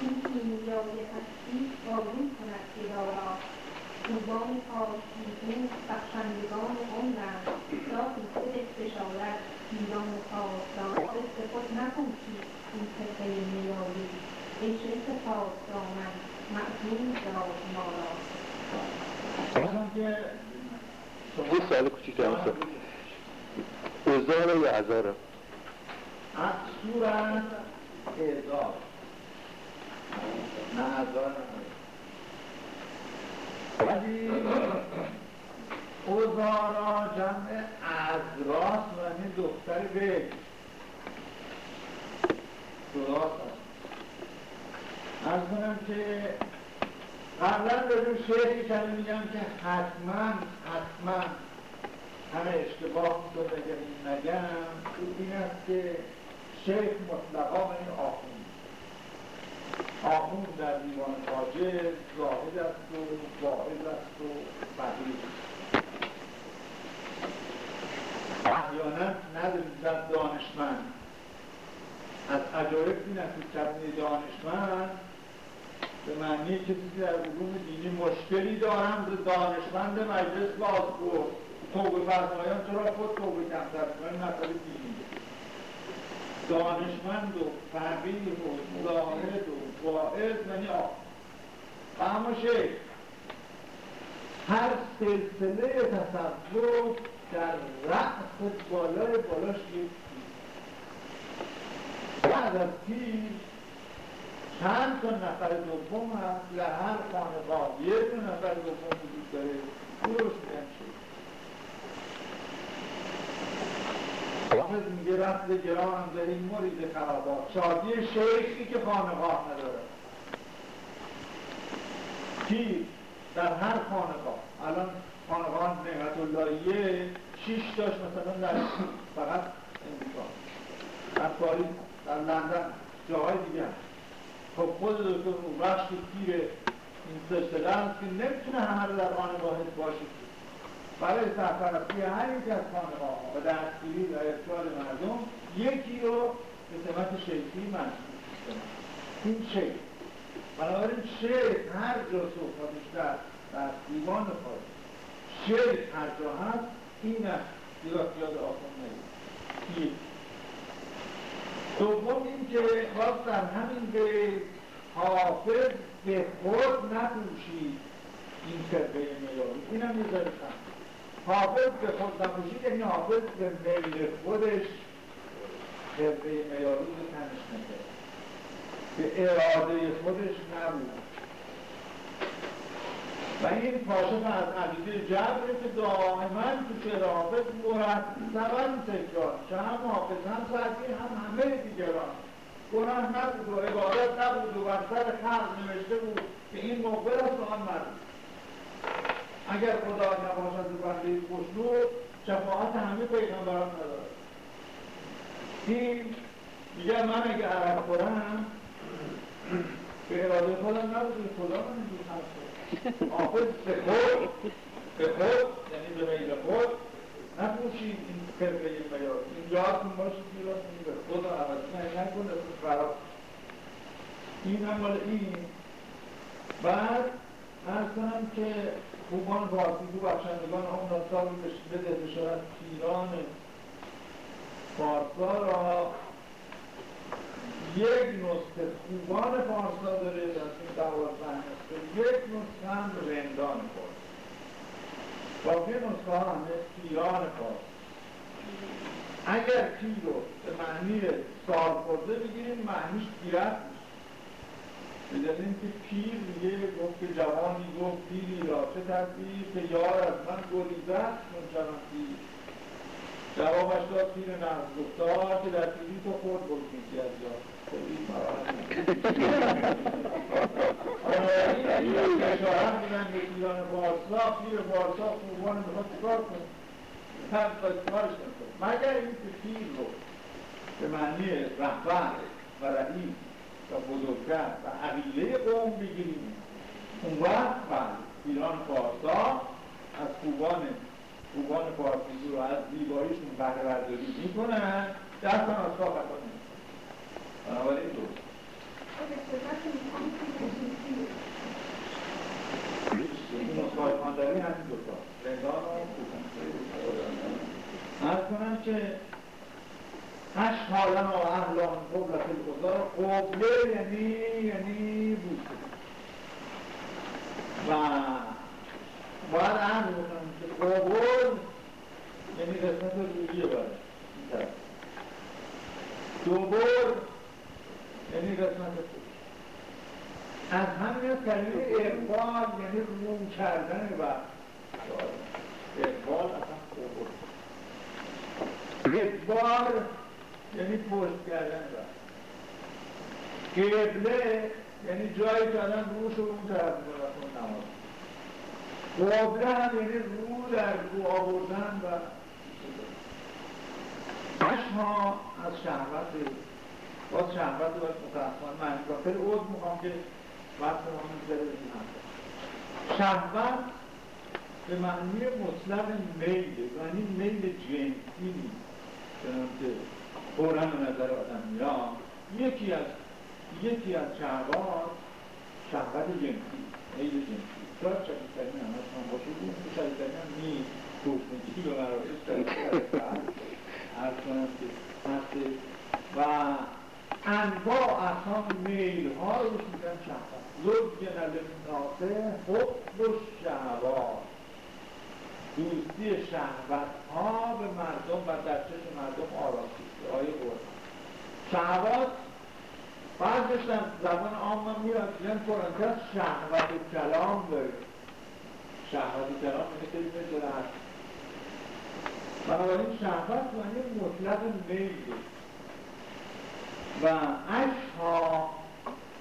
Speaker 8: این کیمیای هستی بارون کند گدا را خوبان پاکیزون بخشندگان عمرند ساقی خودت بشارت پیران پاسدان قصد خود نپوشید این فرقه میایی اتفاق دامن معزول داد ما را
Speaker 9: یه سوال کوچیک هست. ازار یا ازاره
Speaker 1: از صورت اعزار نه ازار ولی اوزارا جمع ازراس و این دختر به درست؟ از کنم که قبلا به رو شعری کمی میگم که حتما حتما همه اشتباه اگر این نگم. این است که شیخ مطلقا این آخون آخون در دیوان خاجه زاهد است و واعظ است و فقیر احیانا نداریم در دانشمند. از عجایب این است که کلمه دانشمند به معنی کسی که در علوم دینی مشکلی دارم؟ به دانشمند مجلس باز گفت. توبه فرمایان چرا خود توبه کمتر کنید مسئله دینی. دانشمند و فقیر و زاهد و واعظ یعنی آقا. و اما شیخ هر سلسله تصوف در رأس بالای بالاش یک. بعد از پیر چند تا نفر دوم هست در هر یه دو نفر دوم وجود داره. درست میگن شیخ حافظ میگه رفت گرانم در این مرید خرابات. شادی شیخی که خانقاه نداره. پیر در هر خانقاه الان خانقاه نعمت اللهیه شیش داشت مثلا در فقط امریکا در پاریس در لندن جاهای دیگه هست. خب خود دکتر بخش که پیر این سلسله است که نمی‌تونه همه رو در آن واحد باشه. برای سرپرستی هر یک از خانقاه و دستگیری و ارشاد مردم یکی رو به سمت شیخی منصوب این شیخ. بنابراین شیخ هر جا صحبتش در در دیوان خواهد شیخ هر جا هست این است. دیگاه یاد آخون نگید دوم این که باز در همین به حافظ به خود نپوشید این فرقه میاری این هم یه حافظ به خود نپوشید یعنی حافظ به میل خودش فرقه میاری رو تنش نکرد. به اراده خودش نبود. و این کاشف از عقیده جبره که دائما تو شعر حافظ مرتبا تکرار چه هم حافظ هم سعدی هم همه دیگران. گناه نبود و عبادت نبود و بر سر خلق نوشته بود که این مقبل است آن مرد اگر خدا نباشد و بنده خوشنود شفاعت همه پیغمبران ندارد. این دیگر من اگه عرب خورم به اراده خودم نبود خدا من اینجور حافظ به خود به خود یعنی به میل خود نپوشید این فرقه میاد اینجا هستون باشید میراست این به خود عوض نه نکنه خراب. این هم مال این. بعد ارز کنم که خوبان فارسی تو بخشندگان هم نصاب بده بشارت پیران فارسا را یک نسخه خوبان فارسا داره در این دوازده نسخه. یک نسخه هم رندان فارس. باقی نسخه ها همه پیران فارس. اگر پیر رو به معنی سال خورده بگیریم معنیش پیرت میشه. به دلیل اینکه پیر میگه گفت که جوانی گفت پیری را چه تدبیر؟ که یار از من گریزه است منچنان پیر. جوابش داد پیر نرز گفتار که در تیزی تو خورد بکنی از جا اشارت بودن به ایران بارسا پیر بارسا خوبان می‌خواد چکار کنه هم کارش نکنه مگر این که پیر رو به معنی رهبر و رئیس و بزرگتر و عقیله قوم بگیریم اون وقت بله ایران فارسا از خوبان خوبان فارسی رو از زیباییشون بهره برداری می‌کنن از کار خطا و خوبان ارز کنم که هشت حالا و اهلان قبلت الگذار قبله یعنی یعنی بوسه. و باید هم بکنم که قبول یعنی قسمت رویه باید دوبر یعنی قسمت از همین از کلمه اقبال یعنی رو کردن و اقبال اصلا قبول اقبال یعنی پشت کردن و قبله یعنی جایی که آدم روش رو اون طرف می‌کنه نماز. قبله هم یعنی رو در رو آوردن و ها از شهوت باز شهوت رو باید معنی کنم خیلی عوض می‌خوام که وقت ما میگذره این شهوت به معنی مطلق میل یعنی میل جنسی نیست. چنانکه فورا به نظر آدم میاد یکی از یکی از شهوات شهوت جنسی میل جنسی. شاید شدیدترین هم از هم باشه بود شدیدترین هم نیست. گفتگی به مراکز عرض کنم که هسته و انواع اقسام میل ها رو میگن شهوت لطف للناسه حب و شهوات دوستی شهوت ها به مردم و در چشم مردم آراسیسته های قرآن. شهوات بعضش در زبان عام هم میاد میگن قرآن شهوت کلام داره شهوت کلام یعنی کلمه جرأت بنابراین شهوت معنی مطلق میل. و عشق ها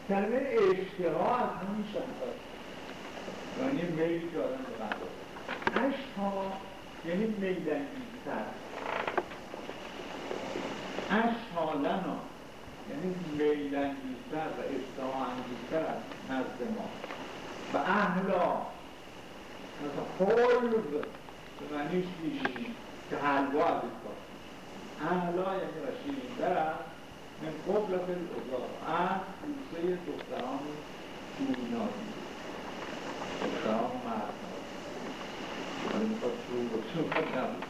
Speaker 1: کلمه اشتها از همین شهوت یعنی میلی که آدم به مردم عشق ها یعنی میلنگیزتر عشق ها لنا یعنی میلنگیزتر و اشتها انگیزتر از نزد ما. و اهلا مثلا خلق به معنیش بیشین که حلوا این کار. اهلا یعنی و شیرینتر است من قبل از بوسه دختران شورنازی دختران مردنازی ولی می‌خواد شور نبود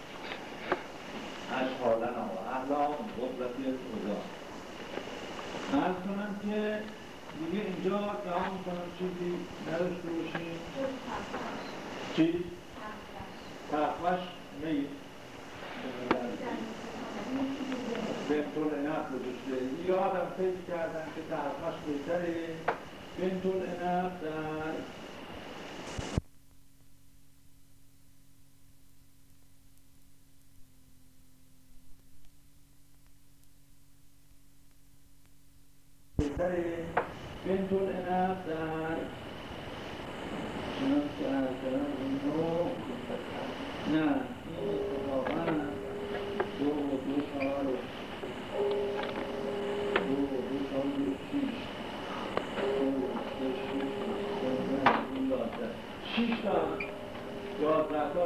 Speaker 1: اشحالن آقا اهلا من قبل بالعذار ارز کنم که دیگه اینجا دعا می‌کنم چیزی نداشته باشیم. چی؟ تقوش میل بنتون انب گذاشته. یادم فکر کردن که تقوش بهتره بنتون انب در بنتون انب در چنان که از نه این اتفاقا دو و دو سال دو و دو سال و شیش دو و سه شیش این یازده شیش تا یازده تا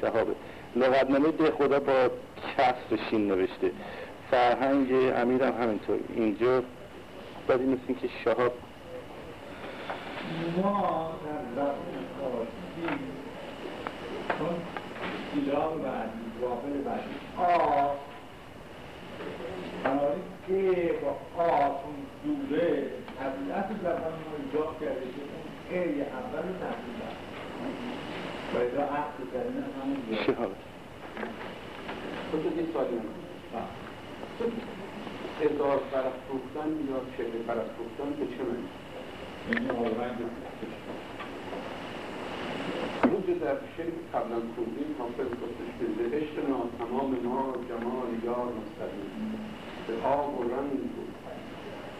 Speaker 9: شهابه. لغتنامه ده خدا با کسر شین نوشته. فرهنگ امیرم همینطور. اینجا باید این که شهاب
Speaker 1: ما در ایران بعدی واقع بعدی آ بنابراین که با آ دوره طبیعت زبان ما ایجاد کرده که اون اول تحلیل و
Speaker 10: سوالی من هزار برافروختن یا چهره برافروختن به چه معنی؟ که در شعری که قبلا خوندیم حافظ گفتش که ناتمام ما جمال یار به آب و رنگ بود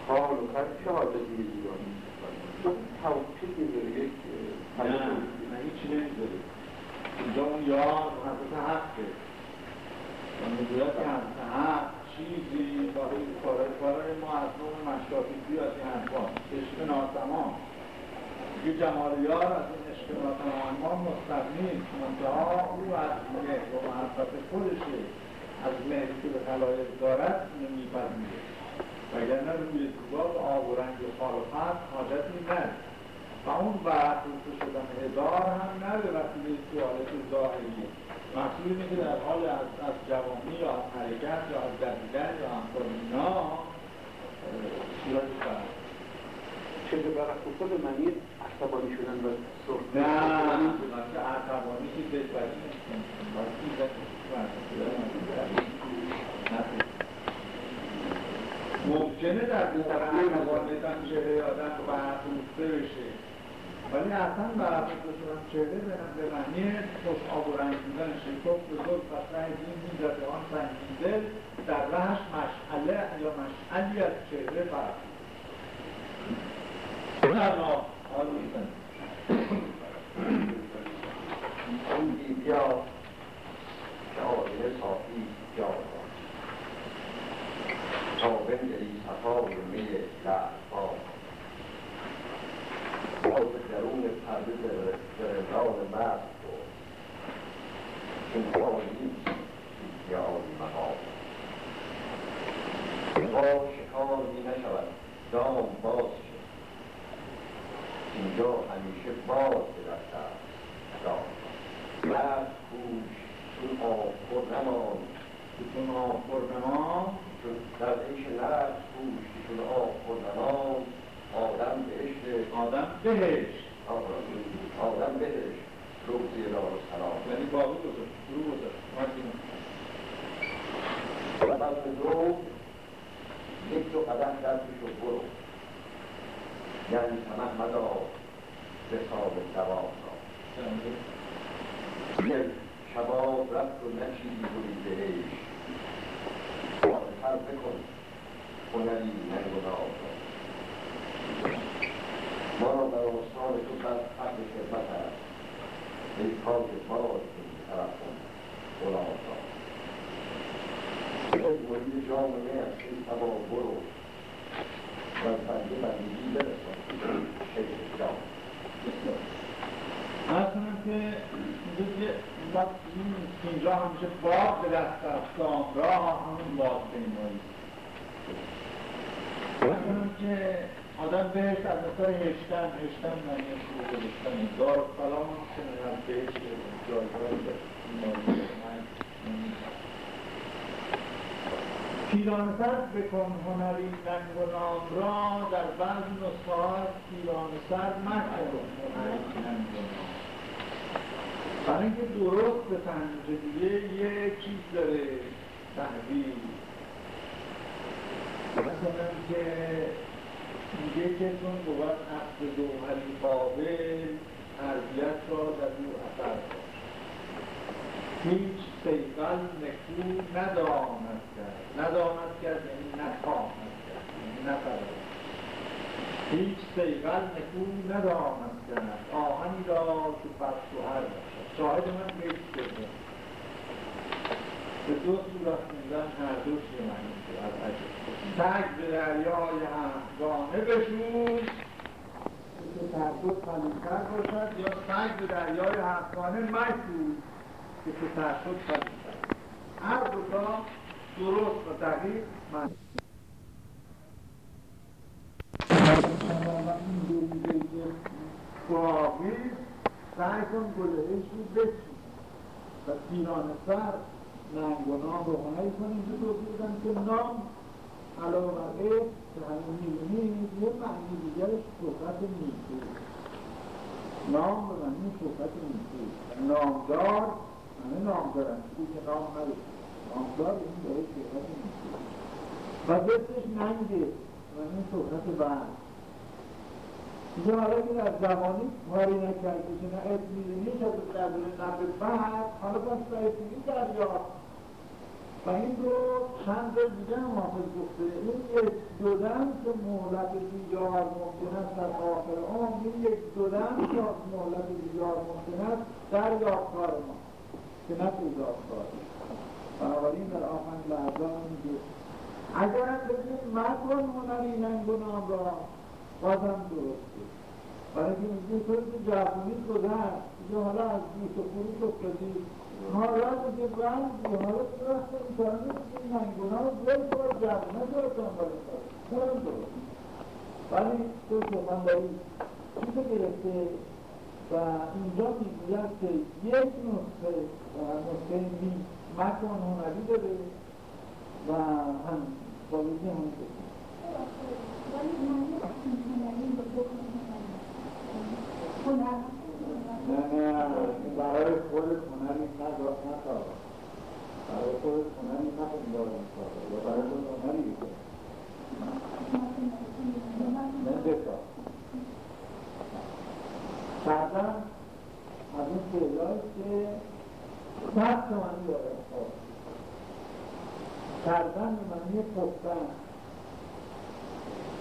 Speaker 10: خال و خر چه حاجتی
Speaker 1: نه نه اینجا اون یار حضرت حقه و می‌گوید که حضرت حق چیزی برای کارهای کارهای ما از نوع مشکافیزی از این حرفا عشق ناتمام یه جمال یار از این عشق ناتمام ما مستقنی منتها او از مهر و محبت خودشه از مهری که به خلایق دارد اینو میپذیره وگرنه روی زیبا و آب و رنگ و خال و خط حاجتی نداره و اون برخورده شدن هزار هم نره وقتی به سوالت ظاهریه محصول اینه که در حال از, از جوانی یا از حرکت یا از دویدن یا امثال اینا صورت فرق
Speaker 10: چهره برافروخته به معنی عصبانی شدن و سرخ
Speaker 1: نه عصبانی که بهتری چیزا که ممکنه در موقع عصبانیتن چهره آدم برافروخته بشه. ولی اصلا برافروخته شدن چهره به معنی خوش آب و رنگ بودن شکف بزرگ و سعی دین می‌زد آن سنگین دل در رهش مشعله یا مشعلی از چهره میزن
Speaker 11: خوبی بیا. صافی تا می لعبا باز درون پرده زرندان مرد بود چون خواهی یاری مقام. با شکاری نشود. دام باز شد. اینجا همیشه باز دست است. دام مرد کوش چون آب پر نمان
Speaker 1: چون آب پر نمان
Speaker 11: چون در عیش نرد کوش چون آب پر نمان آدم بهشت.
Speaker 1: آدم بهشت.
Speaker 11: آدم بهشت. روزی را و سلام.
Speaker 1: یعنی باقی گذاشت رو گذاشت مدینه
Speaker 11: و بعد دو یک دو قدم در پیش و برو. یعنی طمع مدار به صاحب دوام را یک شباب رفت و نچیزی بودی بهش سر بکن. هنری ننگ و نام را ما را در آستان تو بر حق خدمت است. ای پاک باز کن طرف کن غلام را ای مرید جام است ای تبا برو. و از بنده بندگی برسان. شیخ جام
Speaker 1: از کنم که اینجا این همیشه که آدم بهش از نظر هشتن هشتن معنی شروع گذاشتن دار سلام هم که از بهش جایگاه پیران سر بکن هنری ننگ و نام را در بعض نسخات پیران سر مکن هنری ننگ و نام برای اینکه درست به پنجه دیگه یه چیز داره تحویل. مثلا که میگه که چون بود عقد جوهری قابل تربیت را در او اثر هیچ سیقل نکو نداند کرد. نداند کرد یعنی نتاند کرد یعنی نفرد هیچ سیقل نکو نداند کرد. آهنی را که و هر باشد شاهد من بیت کرده به دو صورت خوندن هر دوش یه معنی از تگ به دریای همگانه بشوز که تردد خلیلتر باشد یا تگ به دریای همگانه مشوز؟ که تو تردد خلیلتر هر دوتا درست و دقیق من باقی سعی کن گلهش رو بچی و پیران سر ننگ و نام رو کنیم که بدم که نام اسم که همین می‌بینید یه معنی دیگرش صحبت نیکو نام به معنی صحبت نیکو نامدار همه نام دارن او که نام نداره نامدار این داره صحبت نیکو و ضدش ننگه معنی صحبت بعد دیگه حالا که در زمانی کاری نکرده که نه اسم می‌دونی شد در نبه بعد حالا دریافت و این رو چند روز دیگه هم حافظ گفته این یک دودن که مهلت دیگر ممکن است در آخر عمر این یک دودن که مهلت دیگر ممکن است در یادکار ما که نه تو یادکار بنابراین در آخر لحظه میگه اگر هم بگیم مکن هنری ننگ و نام را بازم درسته. برای که میگه که جوونیت گذشت دیگه حالا از گوش و فروش افتادی حالا دیگه بعد حالا تو وقت انسانی دیگه ننگونا رو بیای تو باید جوونه داره دنبال کنم درست ولی تو سخنوری چیز گرفته و اینجا می‌گوید که یک نسخه نسخه می مکان هنری داره و هم با ویدی هم نه نه برای خود هنری نکار برای خود هنری نکن دارم کار یا برای خود هنری بکن نه بکار بعدا از فعلایی که سخت معنی داره کردن به معنی پختن.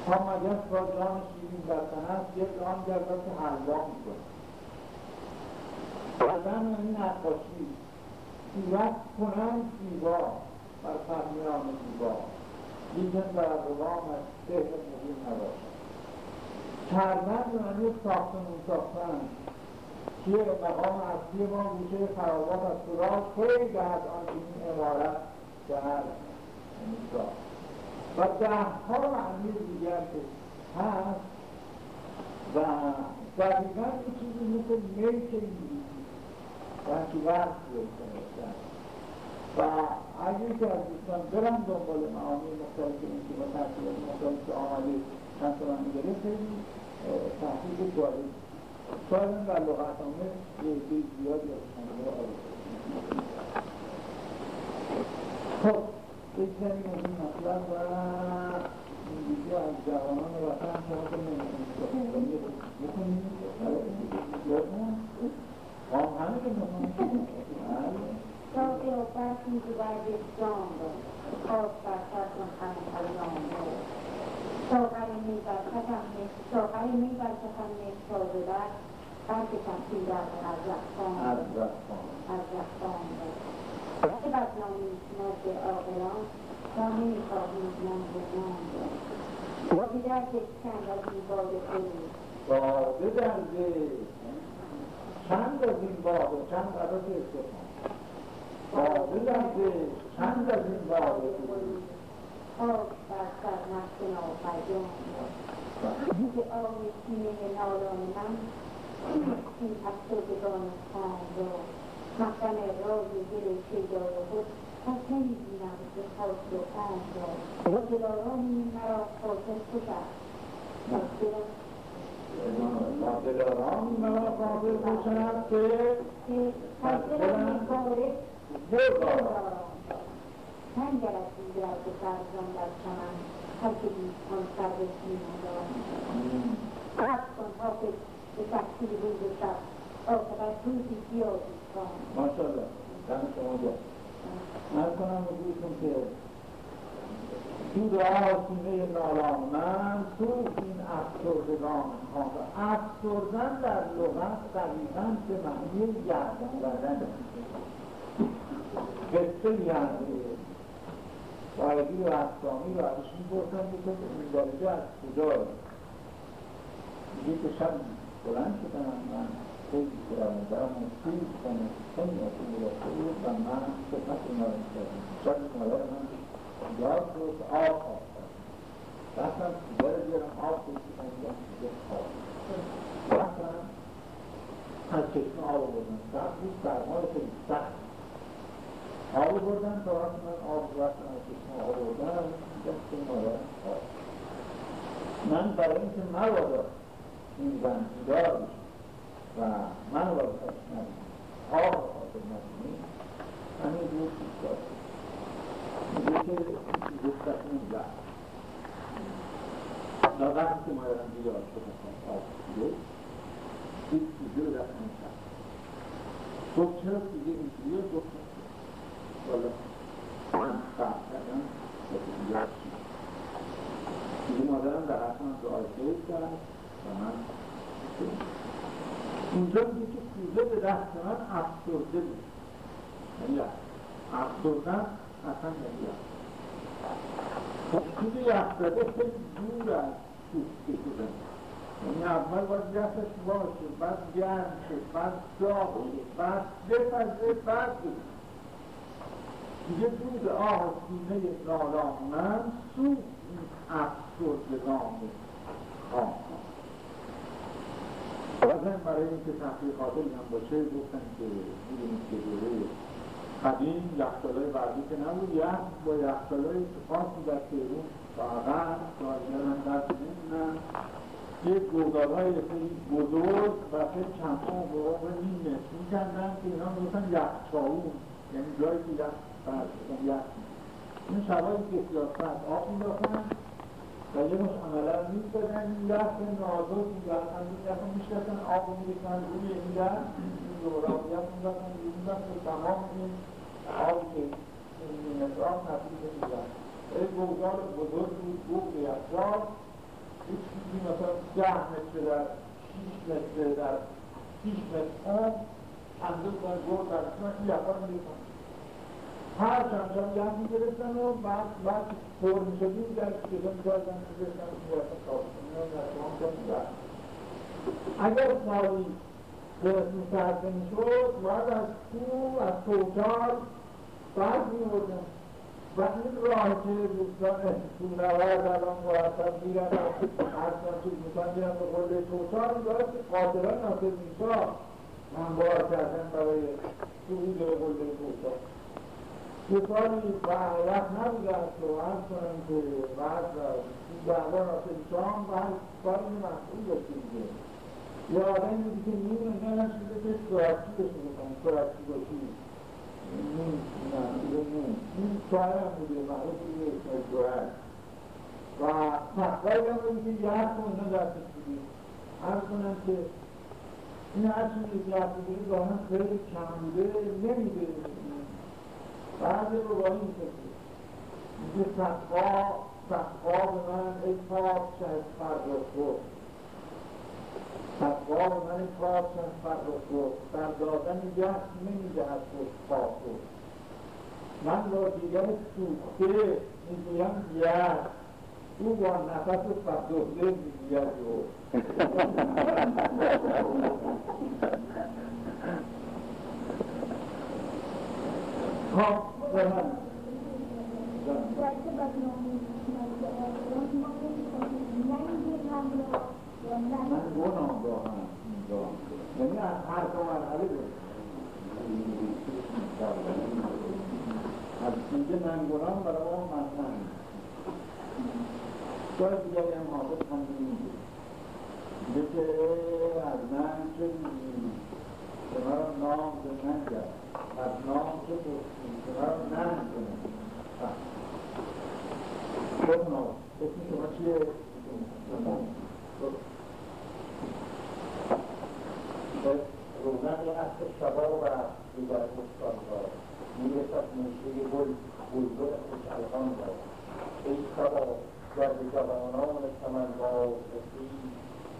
Speaker 1: مگس با جان یک آن که حلوا می‌کنه. بدن این نقاشی. صورت کنند زیبا. بر فهمیان زیبا. لیکن در روانش سهر مهم نباشد کردن یعنی ساختمون ساختن. که مقام اصلی ما گوشه خرابات از سراغ خیلی از آن این عمارت در و ده ها معنی دیگر که هست. و دقیقا این چیزی مثل میل که انگلیسی وقتی وقت بکنستن و اگر که از دوستان برم دنبال معانی مختلف این که با تحصیلات مختلف که آمده چند تا من میگره خیلی تحصیل جالب. شاید در لغتنامه یه زیادی از خب بگذاریم از این مطلب و این از جوانان وطن شما که نمی‌تونید که نمی‌تونید
Speaker 12: تا قیافت می‌گوید جان را خاص بر چشم خم پیام را ساغر می بر چشم ساغر می بر چشم تازه بر بلکه تفصیل در از رفتان از رفتان را چه بدنامی نزد عاقلان تا نمی‌خواهیم نام و نام را دیگر چند از این باد خودی
Speaker 1: باده درده چند از این باده چند عدد استفان باده درده چند از این باده
Speaker 12: خاک بر سر نفس ناپیام که آب سینه نالان من این افسردگان خام را مقدم راز دل شیدای خود پس نمی‌بینم که خاص و عام را. و دلارانی مرا خاطر خوش است
Speaker 1: دلاران مرا قابل باشد که
Speaker 12: دلم بارد
Speaker 1: بردارم
Speaker 12: سنگر از دیگر به فرزان در چمن هر که دید آن سر به دارم عرض کن حافظ به تحصیل روز شب عاقبت روزی زیادی کام
Speaker 1: ماشاءالله. دم شما با من کنم بگویتون که دود آسینه نالان من تو این افسردگان خواهم افسردن در لغت دقیقا به معنی گردن بردن قصه یعنی وارگی و افسانی رو ازش می‌پرسن که این درجه از کجا میگه که شب بلند شدم من خیلی برم برم مفید کنم اصول رفته بود و من خدمت اینا رو می‌کردم شب مادر من یاد بود آب آفتم رفتم سیگار بیارم آب بشیدم دیدم سیگار آب رفتم از چشم آب بردم سخت بود سرمای خیلی سخت آب بردم تا وقتی من آب رفتم از چشم آب بردم دیدم که مادر آب من برای اینکه مبادا این زن بشه و من بسش ندیم آب خاطر ندیم همین روز ایستاد میگه که گفتت این زن و وقتی که مادرم بیدار شد آب دیگه دید دیگه رو رفتن شد گفت چرا دیگه اینجوری رو گفت والا من قبل کردم دیگه دیگه مادرم در حتما دعای خیر کرد و اونجا میگه که کوزه به دست من افسرده بود. یعنی افسردن اصلا نمیاد. خب چیز یخزده خیلی دور از پوسته شدن یعنی اول باید یخش باشه بعد گرم شد بعد داغ بعد بپزه بعد دیگه دود آسینه نالامن سوز این افسردگان خام. بعضا برای اینکه تحقیقات هم باشه گفتن که می‌دونید که دوره قدیم یخچالای بعدی که نبود یخ با یخچالای خاصی در تهرون واقعا کارگر هم دست نمی‌دونن. یک گودالهای خیلی بزرگ و خیلی چندان به نیم متر میکندن که اینا می‌گفتن یخچاون یعنی جایی که یخ فرد یخ. این شبایی که سیاه سرد آب میداختن و یه مش عملا می‌زدن این این دست هم این دست میشکستن آب میریختن روی این دست این دورانیت می‌دادن این دست که تمام این که این مصراف نتیجه میدن یه گوزار بزرگ بود گوز یخچال یک چیزی مثلا ده متر در شیش متر در شیش متر اون اندازه کنه گل در این یقا رو می‌کنه هر چند چند گم می‌گرفتن و بعد بعد پر می‌شدیم در کجا می‌کردن می‌گرفتن و می‌رفتن کار اگر سالی قسم کرده می‌شد باید از کو از بعد میبردن و این راه که دوستان سونورد الان مرتب میرن اصلا چیز می‌کنن میرن به قله توتال داره که قادران ناصر میسا منبار کردن برای صعود به قله توتال یه سالی وقت نبوده است و عرض کنم که بعد دعوا ناصر میسا هم بعد کاری مسئول داشته دیگه یه آدمی که نیمه نه نشده که سرعتی داشته بکنم سرعتی باشی این شاعر هم بوده معروف بوده اسمش جوهر و تقوایی هم بوده که یه هفت اونها دستش بوده عرض کنم که این که یه بوده گاهن خیلی کم بوده نمیده بعضی رو با این میشه میگه تقوا تقوا به من ای پاک شهد فرد تقوا به من پاک شهد فرد خود در دادن یخ نمی‌دهد پاک من با دیگر سوخته می‌گویم یخ. او با نفس فردوخته می‌گوید رو خب به من. من گناه دارم یعنی از هر دو از گناه برای ما مطمئن جای دیگری هم همین میگه از من نام به نام که مرا نم خب چیه؟ رونق عصر شباب و دیگر بستان را می‌رسد موشه گل بلبل خوشحلقان را ای صبا گر به جوانان چمن باز رسی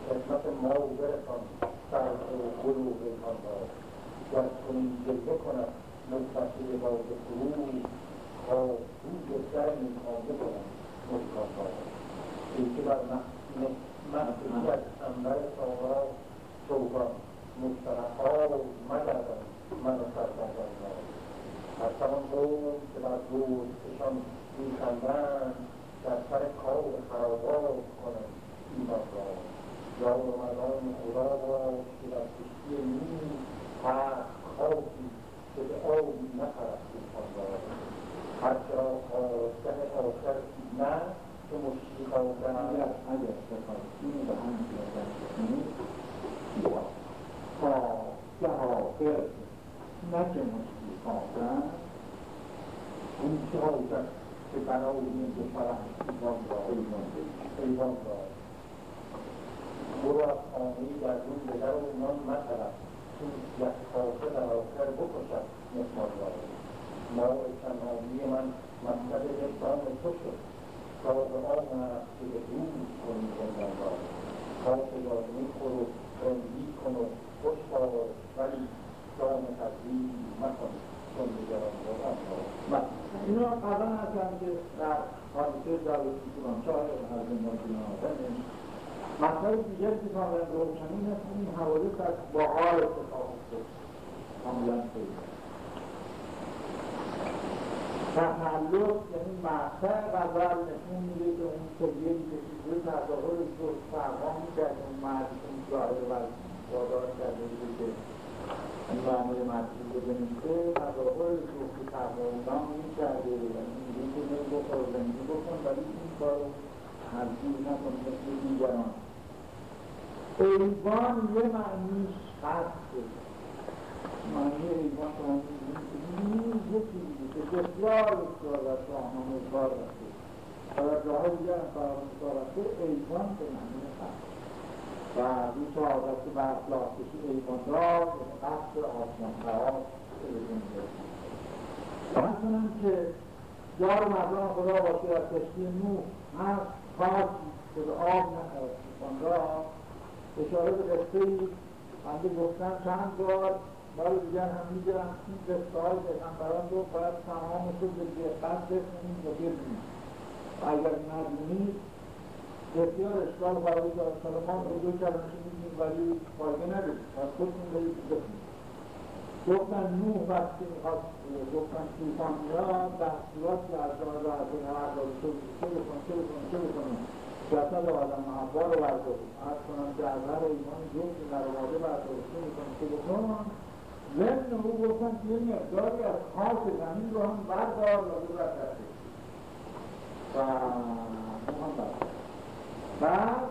Speaker 1: خدمت ما برسان سرخ و گل و ریحان را گر چنین جلوه کند مستشیر باز فرو تا سر محصولیت انبر سارا چوگان مسترها مگردن من و سرزندان را از همان قوم که بر دوستشان میخندند در سر کار خرابات کنند ایمان را یا مردان خدا را که در کشتی نیم پس خاکی که به آبی نخرد ایمان را هر چرا خواستن آخر نه که مشکی خواستن اگر اگر بخواستی به هم تا جهافر نه که مشکی خواستن اون که حاضر که برای این دو فرح ایمان را ایمان را برو از خانه گردون به در و ایمان مطرف چون یک خاصه در آخر بکشد نسمان را ما کنامی من مطلب رسان تو شد آن است که به روز کنی زندان را رنگی کن و دار ولی دام تدریج مکن. چون دیگران را اینا قبلا هستم که در حادثه جالبی کنم شاید هر زندان کنم مطلب دیگر که کاملا روشنی است این حوادث از با حال اتفاق افتاد کاملا خیلی. تخلق یعنی مقطع غزل نشون میده که اون سریه که چیزی تظاهرش رو فرما می‌کرد اون اون ظاهر و کرده بوده. که این معنی مطلوب بنویسه تظاهرش رو که تقریبان می‌کرده. و میگه که نمی بخور زندگی بکن ولی این کار رو نکن مثل دیگران. ایوان یه معنیش هست معنی ایوان همین یه چیزی که بسیار بسیار در شاهنامه کار رفته. و در جاهای دیگر ایوان به معنی هست و که بر اخلاق کشی ایوان دار قصد آسمان مثلا که یار مردان خدا باشه در کشتی نوح هست خاصی که به آب نخواهد را اشاره به قصه ای بنده گفتم چند بار بار دیگر هم میگم این قصه های پیغمبران رو باید تمامش رو به دقت بخونید و ببینید و اگر نبینید بسیار اشکال برای دارد سلمان رو دو کلمه میگیم ولی فایده ندارید از خودتون برید بخونید. گفتن نوح وقتی می‌خواست گفتن توفان میاد دستورات کردن و از این هر رو چه بکن چه بکن چه بکن جسد آدم حوا رو بردارید. از کنم جزه رو ایمان جفت در واقع بردارید. چه بکن چه بکن ضمن او گفتن که یه مقداری از خاک زمین رو هم بردار و رو بردارید و هم بردار. بعد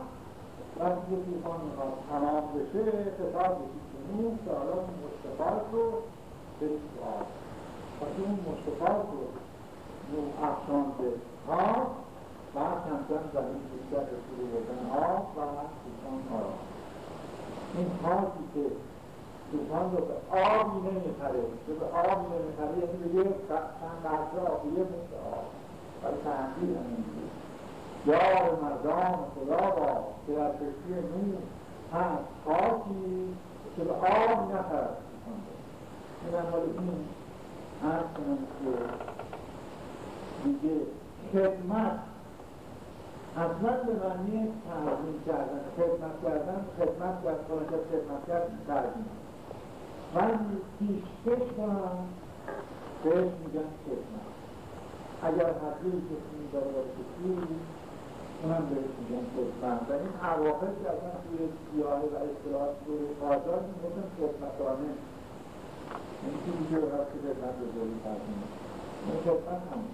Speaker 1: وقتی توفان می‌خواد تمام بشه بشید که نوح که حالا مشتفات رو آب وقتی اون مشتفات رو نوح افشان به آب بعد کمتن زمین بیشتر فرو بردن آب و توفان آرام این خاصی که توفان رو به آبی نمی‌خره که به آبی نمی‌خره یعنی به یه چند لحظه آب یه مونده آب. ولی تحقیل همین یار مردان خدا با که در کشتی نوح هست خاکی که به آب نخرد این حال این عرض کنم که دیگه خدمت اصلا به معنی تعظیم کردن خدمت کردن خدمت در کنجا خدمت کردن تعظیم من پیشکش کنم بهش میگن خدمت. اگر حقیقی کسی میداره کسی اونم بهش میگن خدمت و این عواقب که اصلا توی سیاهه و اصطلاحات روی قاجار میگن خدمتانه این که دیگه اوقات که خدمت بزرگی تعظیم این خدمت همون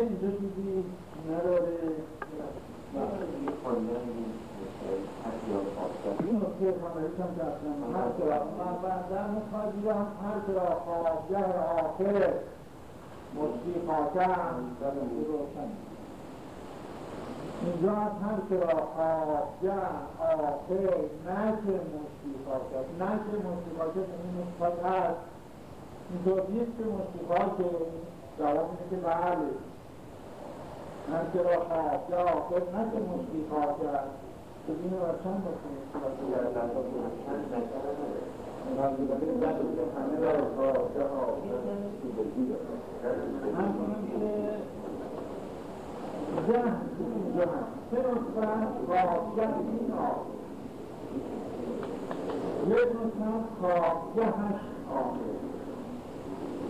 Speaker 1: اینجا چیزی نداره. این نکته خانهیش هم که اصلا هر کرا من بندر مخواهیدم هر کرا خوابگه آخر مشتی خاکم. روشن. اینجا از هر کرا خوابگه آخر نکه مشتی خاکم نکه مشتی خاکم این مشتی هست. اینطور نیست که مشتی خاکم جواب اینه که بله. من که را یا آخر نه که خواهد کرد که اینو را چند که را خواهد من کنم که جهن جهن سه نصفت خواهد این آخر یک نصفت خواهدهش آخر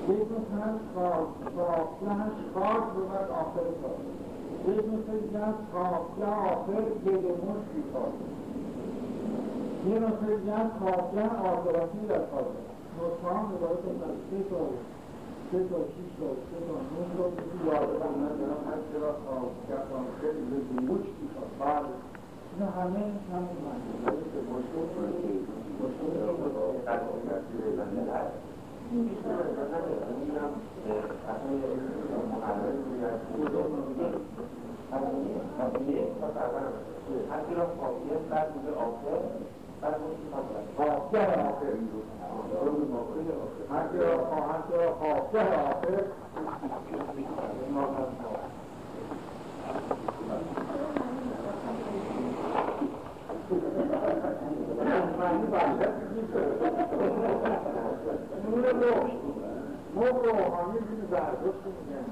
Speaker 1: یک نصفت خواهدهش خواهد بود آخر کار یک نسخه دیگه از کافیه آخر گل مشتی کافی یه نسخه دیگه از کافیه آخراتی در کافی نسخه هم عبارت از سه تا تا شیش تا سه تا نه تا کسی یاده دارم هر چرا کافیه آخر گل مشتی کافی بعد اینا همه همون منطقه که مشکل این بیشتر از نظر اینم اصلا محرم روی هرچی را خواهیه بعد بوده آخر بعد بوده آخر آخر هرچی را خواهر آخر نور رشد مخ روحانی بیدی زردشت میگن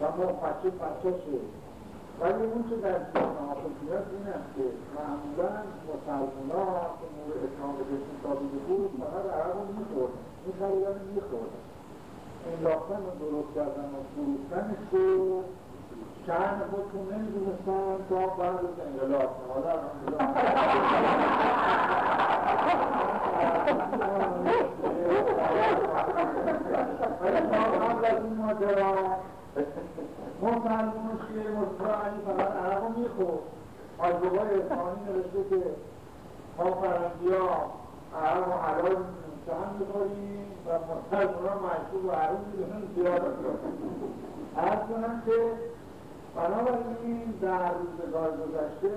Speaker 1: و مخ بچه بچه شد. ولی اون که در جامعه میاد این است که معمولا مسلمان ها که مورد اتهام بهشون تابیده بود فقط عرب رو می‌خورد. میخریدن می‌خورد. انداختن و درست کردن و فروختنش رو شهر خودتون نمی‌دونستن تا بعد از انقلاب. حالا ولی تا قبل از این ماجرا مسلمان شیر مصرعی فقط عرب رو می‌خورد آجبای اسمانی نوشته که ما فرنگی ها عرب و حلال چند بخوریم و مسلمان ها مشکوب و عرب می‌دونن زیاد. عرض کنم که بنابراین در روزگار گذشته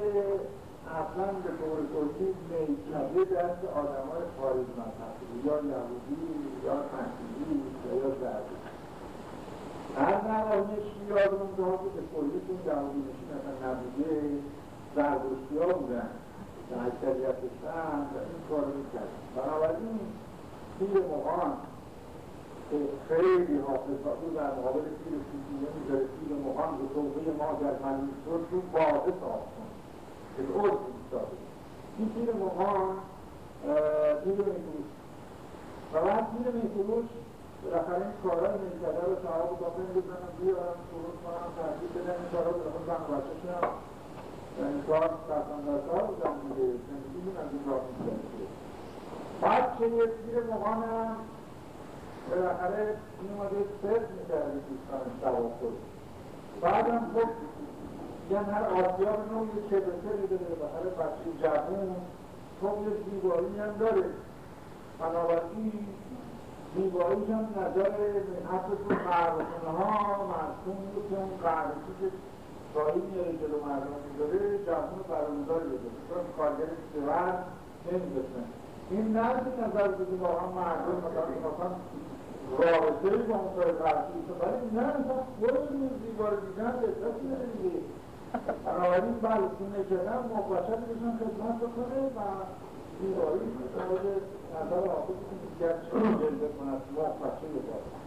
Speaker 1: اصلا به طور کلی میکبه دست آدم های خارج مذهب یا یهودی یا مسیحی یا زردی هر نقایش یادمون داد که کلیتون جوانیشون اصلا نبوده زردشتی ها بودن که اکثریتشن و این کار رو می‌کرد بنابراین پیر مغان که خیلی حافظ و در مقابل پیر سیزیه می‌ذاره پیر مغان به توقیه ما در شد رو باده ساخت کن که عرض ایستاده. این پیر مغان پیر میفروش. و بعد پیر میفروش بالاخره این کارهای می‌کرده رو صحاب و کافه بزنم بیارم شروع کنم تحصیل بدن این کارها بالاخره زن بچه شدم و این کار سرسندرکار بودم دیگه. زندگیمون از این راه میگرده بعد که یه پیر مغانم بالاخره این اومده سرد می‌کرده دوستانش سواب بعدم خب هر آسیاب نوع یه چه به سری داره بالاخره بچه جوون خب یه زیبایی هم داره. بنابراین زیباییش هم نظر حتی تو ها مرسوم بود که اون قهرشی که گاهی میاره جلو مردم میداره جوان برانزاری بده چون کارگر سور نمی‌دونن این نزد نظر بودی واقعا مردم مثلا مثلا رابطه ای با اون کار قهرشی ولی نه مثلا خودشون زیبا رو دیدن لذت میده دیگه. بنابراین بله سینه کردن مباشر بشن خدمت بکنه و زیبایی مورد نظر حافظ که دیگر چه جلده کند موفقه بکنه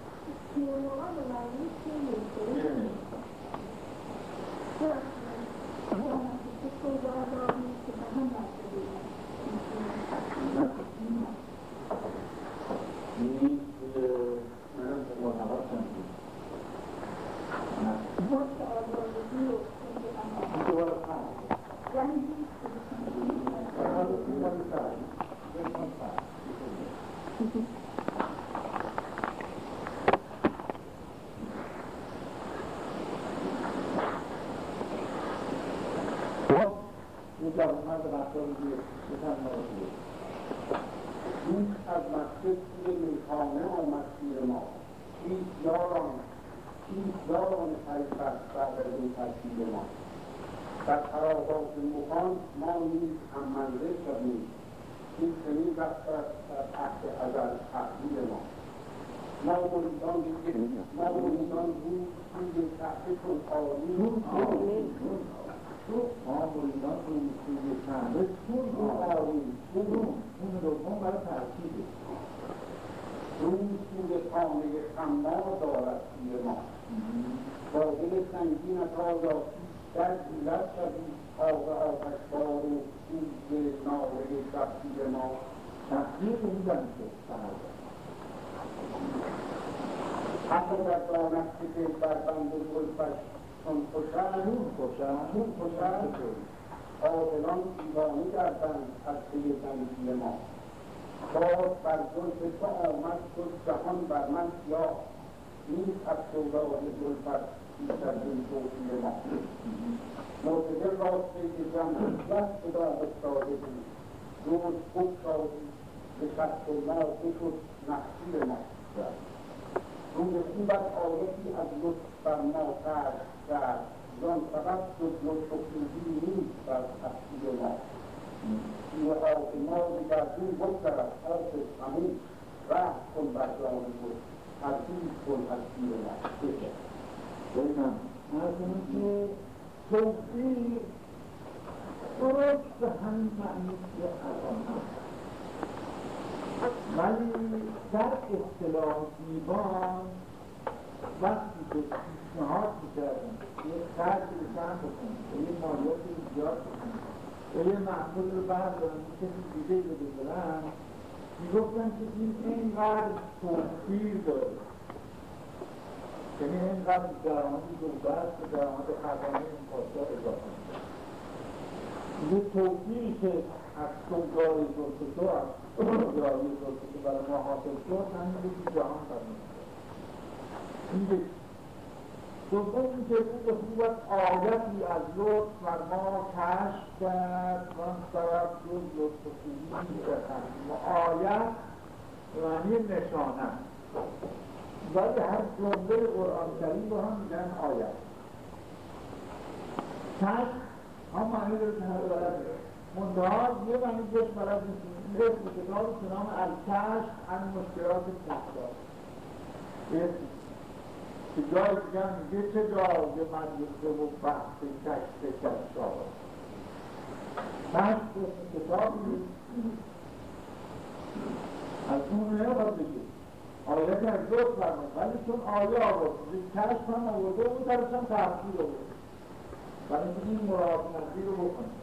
Speaker 1: جوانمرد
Speaker 5: ما
Speaker 1: کشف کرد وان سبب جز لطف خوبی و آیت نشانه ولی هر جمله قرآن کریم رو هم میگن آیت کشف هم معنی که هر بلد منتها یه معنی جش بلد نیستیم اسم کتاب به نام الکشف عن مشکلات کشف که جای دیگه میگه چه جای مدرسه و بحث کشف کشف کشف کتابی از اون نمی‌خواد بگه آیت از دو فرمود ولی چون آیه آورد کشف هم آورده اون درش هم تحصیل آورد برای این مراد نظیر رو بکنیم.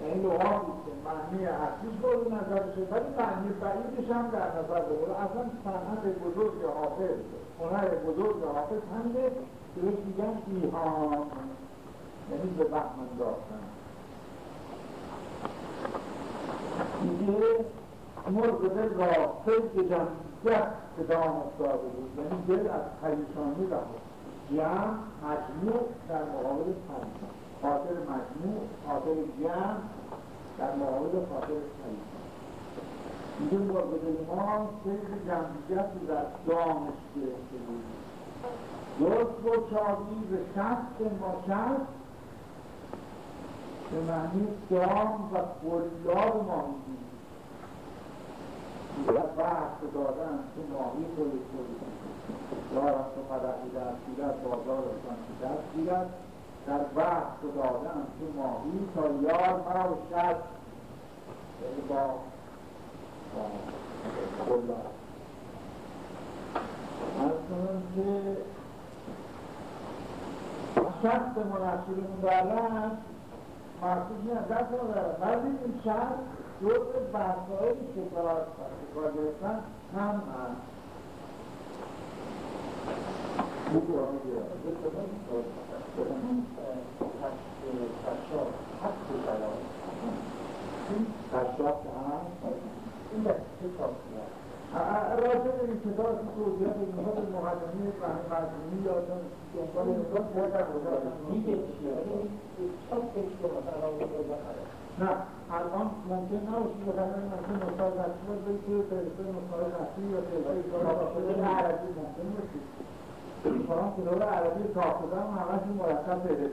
Speaker 1: این لغاتی که معنی اصلیش رو نظر بشه ولی معنی بعیدش هم در نظر بگیره اصلا صنعت بزرگ حافظ. هنر بزرگ حافظ همینه که بهش میگن ایهان یعنی به بهم انداختن میگه مرغ دل را فیض جمعیت به دام افتاده بود. یعنی دل از پریشانی رها جمع مجموع در مقابل پریشان. خاطر مجموع خاطر جمع در مقابل خاطر پریشان. میگه دل ما فیض جمعیت در دامش گرفته بود درست و چابی به شخص ما شخص به معنی دام و قلاب ماهی و بحث دادن تو ماهی توی توی دارم تو قدقی در سیرت بازارشان که در سیرت در بحث دادن تو ماهی تا یار مرا و شد یعنی قلاب از که شخص مناسبمون دارن محسوس نه دست رو دارن ولی این شخص جزء که برای کار گرفتن هم هست آقا کشاف هم کافیه راجع به این کتاب توضیحات نهاد مقدمی فهم مجموعی یا دنبال نگاه باید در دیگه چیه نه الان ممکن نباشه بخواهیم ممکن نصار رسمی باید بگید که فرسته نصار رسمی یا فرسته چاپ شده عربی ممکن باشه شما کتاب عربی چاپ شده هم همشون مرتب بده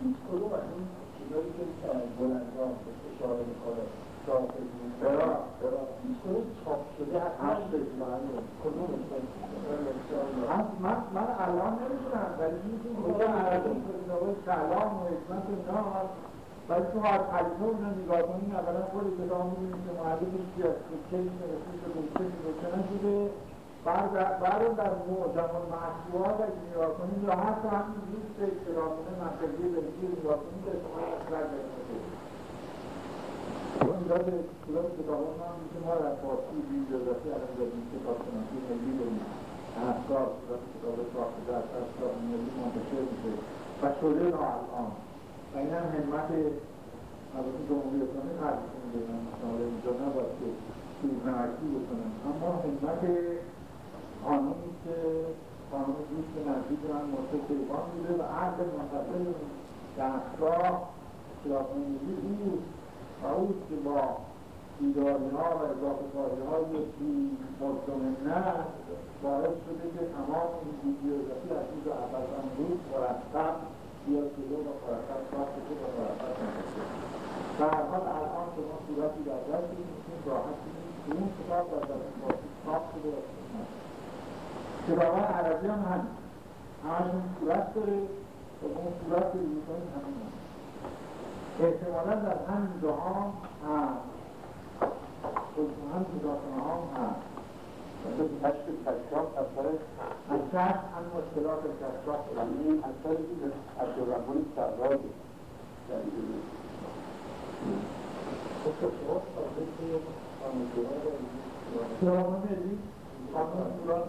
Speaker 13: هیچ کدوم از این چیزایی که بلندان اشاره می‌کنه؟
Speaker 1: چرا؟ چرا؟
Speaker 13: چاپ شده معنی کدوم
Speaker 1: من من الان نمی‌دونم ولی می‌تونم عربی سلام و حکمت اینا ولی تو هر خلیفه اونجا نگاه کنیم اولا خود کتاب می‌بینیم که معلومش که از چه نرسید به که روشه نشده بعد در معجم المحصوات اگه نگاه کنیم یا حتی همین لیست اصطلاحانه منطقی بلژیک نگاه کنیم که شما اصلا به صورت کتابان هم میشه ما در فارسی بیوگرافی الان داریم کتاب شناسی ملی داریم افکار صورت کتاب ساخته در افکار ملی منتشر میشه و شده تا الان و این هم همت البته جمهوری اسلامی قدرشون می‌دونم مثلا اینجا نباید که سوزنکی بکنن اما همت قانونی که قانون دوست نزدیک من مرتب پیغام میده و عهد منتقل دستگاه خلافه ملی اوست و که با بیداری ها و اضافه کاری های بی مزدمنت باعث شده که تمام این بیوگرافی از روز اول امروز مرتب بیاد جلو و مرتب ساخته شد و مرتب نمیشه در حال الان شما صورتی در دست می‌تونید راحت که اون کتاب در دست فارسی چاپ شده و کتابهای عربی هم هم همشون صورت داره و اون صورت که می‌کنید همین. هم احتمالا در همین هست. هم کتابخانه ها هم هست.
Speaker 13: کشف کشاف اثر
Speaker 1: از کشف هم مشکلات
Speaker 13: این اثری که عبدالرحمن سراج در این
Speaker 1: قانون صورت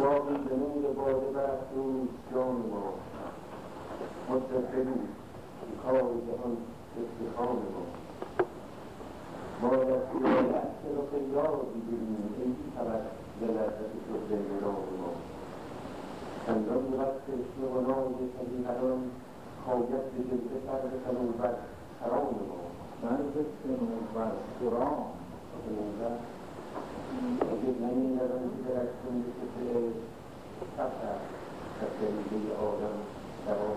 Speaker 13: باقی به نور باده برافروز جان ما. متفقی کار جهان استخوان ما. ما در خیال اکثر و خیالی ببینیم ای طبق به لذت شده نام ما؟ چندان بود تشنه و ناز پدیهران خواهد به جلده فرد تنوبت حرام ما.
Speaker 1: مرد سنوبر قرآن
Speaker 13: تنوبت اگه نمیدارن که درستون بکشه سفر تسلیه آدم دوام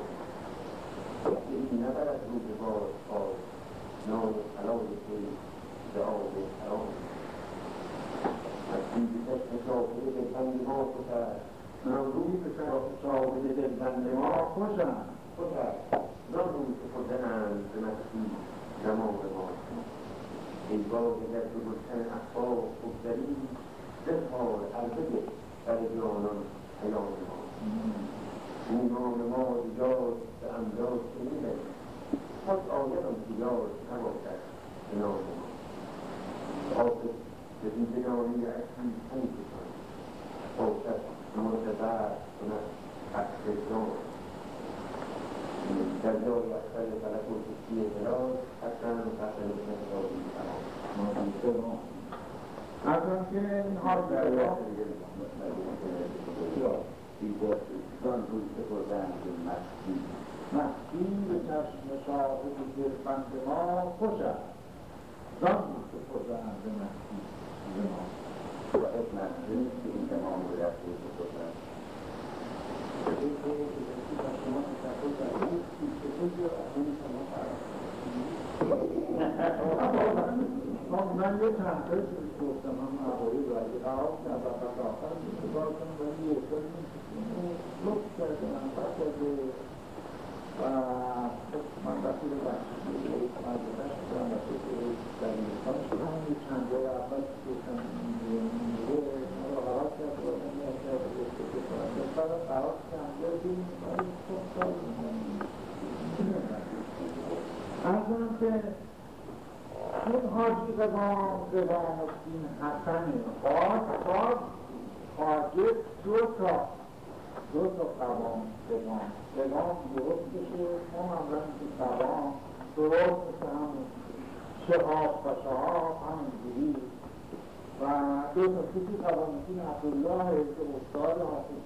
Speaker 13: این نبرد روزگار پاس نام حلال توی به آب حرام از چشم شاهد دلبند ما خوش است روی به شاهد دلبند ما خوش است زان روی که خوردهاند به مستی زمان ما در به گلشن اخبار بگذری بسپار عرضه در جانان پیام ما. ایمان ما ایجاد به امجاد شنیده خود آید آن دیار نباشد به نام ما. حافظ به دیدگانی اصلی تنگ کشان. باشد معتبر کند حق جان. در جای اکثر فلک و حسن نتابی سلام
Speaker 1: از آن که اینها رو در
Speaker 2: زان روی که خوردهاند به مستی
Speaker 1: مستی به چشم شاهد دلبند ما است که خوردهاند به
Speaker 2: این تمام که
Speaker 1: من یه تایی که گفتم هم مقایی رو اگه و بعد آخر میشه کار کنم ولی یه کاری نیست لطف کرده من بعد کرده و من وقتی رو بخشی من رو بخشیدم و تو که در اینستان شدم یه چند جای اول گفتم کرد و من یه کرد و که کنم بعد قرار کنم یه بینیم ولی خب این حاجی قوام قوام الدین حسن خاص حاجب دو تا دو تا قوام قوام قوام درست بشه ما هم رنگ قوام درست مثل همون شهاب و شهاب همینجوری و دو تا کسی قوام الدین عبدالله که استاد حافظ.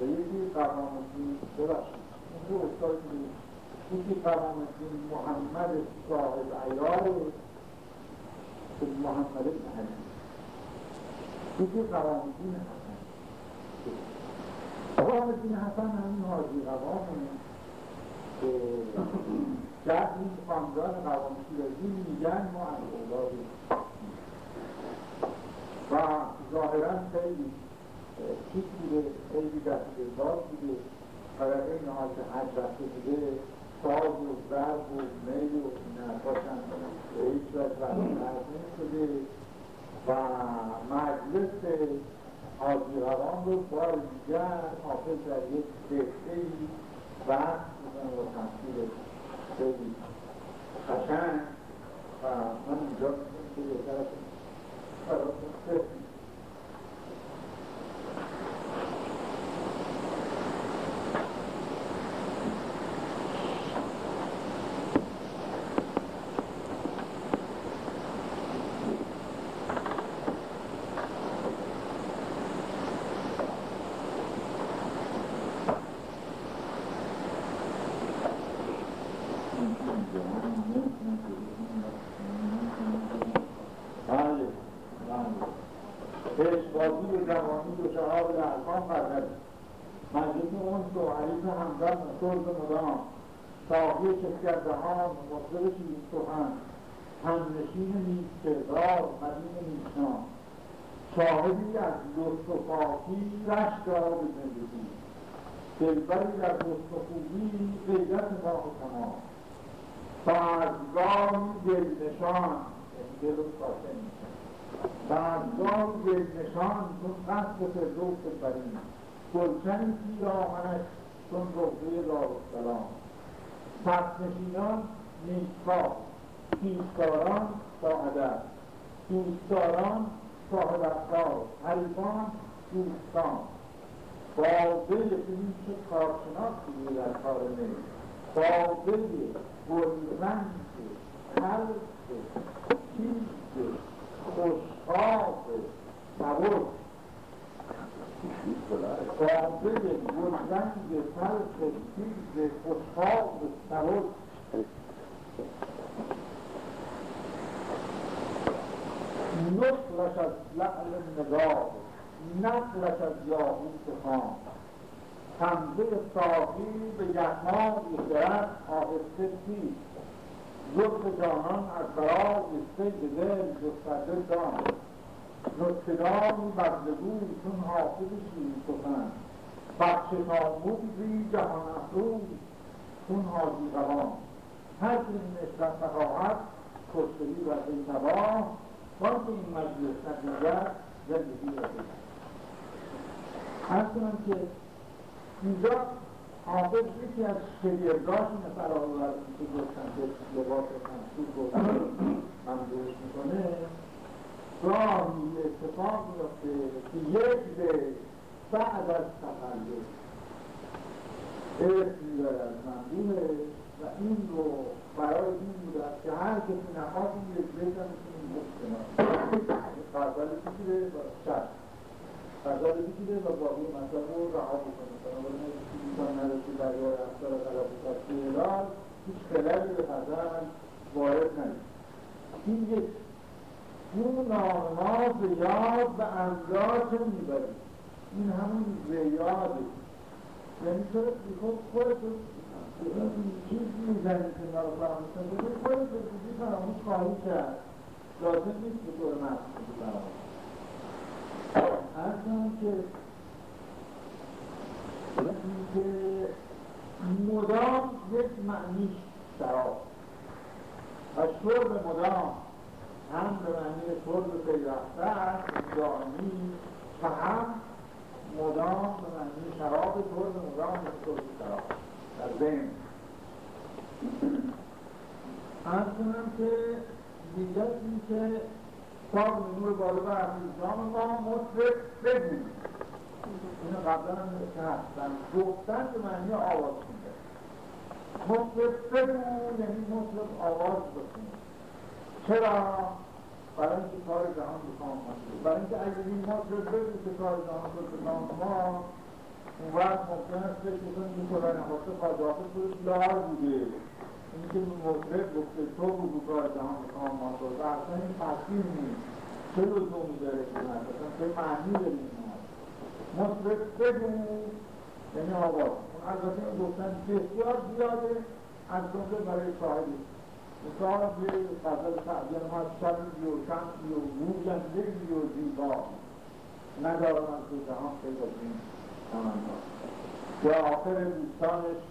Speaker 1: و یکی قوام الدین اون که استاد یکی قوام الدین محمد صاحب عیار که محمد یکی قوام الدین حسن. الدین حسن همین حاجی قوامه که در این خاندان قوام شیرازی میگن ما از اولادی و ظاهرا خیلی چیز بوده خیلی دستگردار بوده. و در این حال که حج رفته بوده. ساز و ضرب و میل و نرفاشن به هیچ نشده و مجلس حاجی روان رو بار دیگر حافظ در یک دقیقه ای وقت و تمثیل خیلی و من اینجا که بهتر است بله بله پیشوازی به جوانی دو شهاب الارقام قدر مجلس اون دو حریف همدم سرد مدام ساقی شکردهان مطلب شیرین سخن همنشین نیز کردار مدین نیشنام شاهدی از لطف و پاکی رشت را به زندگی. دلبری در لطف و خوبی غیرت ماه تمام. فرزگاهی دلنشان دل و خاطر میشن فرزگاه دلنشان چون قصد فردوس برین گلچنی پیرامنش چون روضه دارالسلام سبزنشینان نیکخواه پیشکاران با ادب. دوستداران صاحب افکار. حریفان دوستان. بازه این چه کارشناس دیگه در کار نیست بازه گلرنگ تلخ چیز خوشخواب سبک بازه گلرنگ تلخ چیز خوشخواب سبک نقلش از لعل نگاه نقلش از یاقوت خام حمزه ساقی به یغمای خرد آهسته پیش لطف جانان از برای سید دل گسترده دام نکتداری بردگو چون حافظ شیر سخن بخش ناموز زی جهان افروز چون حاجی قوام هر که این نسبت نخواهد کشتری و زینبا وان که این مجلس نگوید زندگی را هر کنم که اینجا حافظ یکی از شگرداش اینه فرآورد که گفتن که لباس منصور رو ممدوش می‌کنه. گاهی اتفاق میفته که یک به بعد از تخلص اسم می‌برد از ممدوحه و این رو برای این بوده که هر کسی نخواست این یک مختنان غزل بگیره و شد غزل بگیره و باقی مطلب رو رها بکنه. بنابراین کسی میتون نداشته غلط و تفصیلات هیچ خلالی به غزل وارد این یک اون نام ما به یاد به املاک می‌بریم. این همون زیاده یعنی تو خود خودت این چیز می‌زنی که ما رو فراموش کنید خودت رو چیزی فراموش خواهی کرد. لازم نیست به طور مخصوصی فراموش ارزم که که مدام یک معنیش شراب. و شرب مدام هم به معنی شرب پیوسته است دائمی و هم مدام به معنی شراب شرب مدام به شرب شراب. در ذهن. ارز کنم که دیگر این که ساق نور بالا و افریجام ما مطرق بگویم اینو قبلا هم هستن گفتن به معنی آواز میده. مطرق بگو یعنی مطرق آواز بکنه چرا؟ برای اینکه کار جهان بخوام کنه برای اینکه اگر این مطرق بگو که کار جهان بخوام ما اون وقت ممکن است فکر کنیم که خدا نخواسته خواجه خودش لار بوده. اینکه مطرق گفته تو بگو کار جهان بخوام ما تو و اصلا این تصمیم نیست. چه لزومی داره که مثلا چه معنی داره این مطرق بگو یعنی آواز. البته این گفتن بسیار زیاده از جمله برای شاهدی یه غزل سعدی ما شبی و شمسی و موجندگی و زیبا. ندارم از دو جهان پیدا کنیم تمنا به آخر دوستانش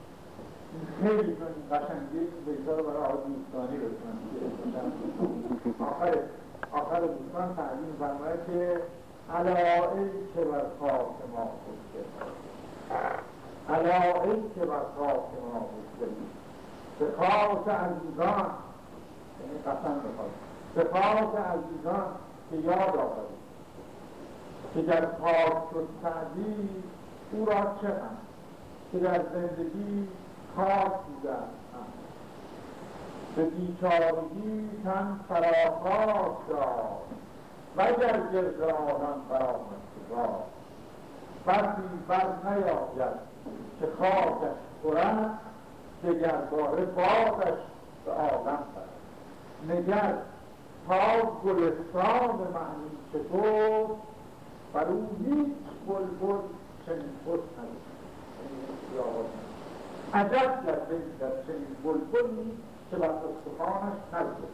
Speaker 1: خیلی چون قشنگی بیتا رو برای آقا دوستانی رسن آخر آخر دوستان تعلیم فرماید که علائل که بر خاک ما خوشگل علائل که بر خاک ما خوشگل به خاک عزیزان قسم بخواد به عزیزان که یاد آورد که در خاک شد سعدی او را چه هم؟ که در زندگی خاک بودن به بیچارگی تن فراخاک داد وگر گرد آدم سزا بسی بر نیاید که خاکش خورد دگرباره بادش به عالم برد تا گلستان معنی چطور بر او هیچ بلبل چنین خوش ندید عجب در بین در چنین بلبلی که بر استخوانش نزد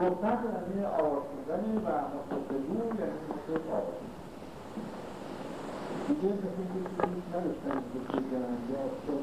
Speaker 1: گفتن آواز خوندن و مصدقو یعنی دیگه مثل که بگن یا چون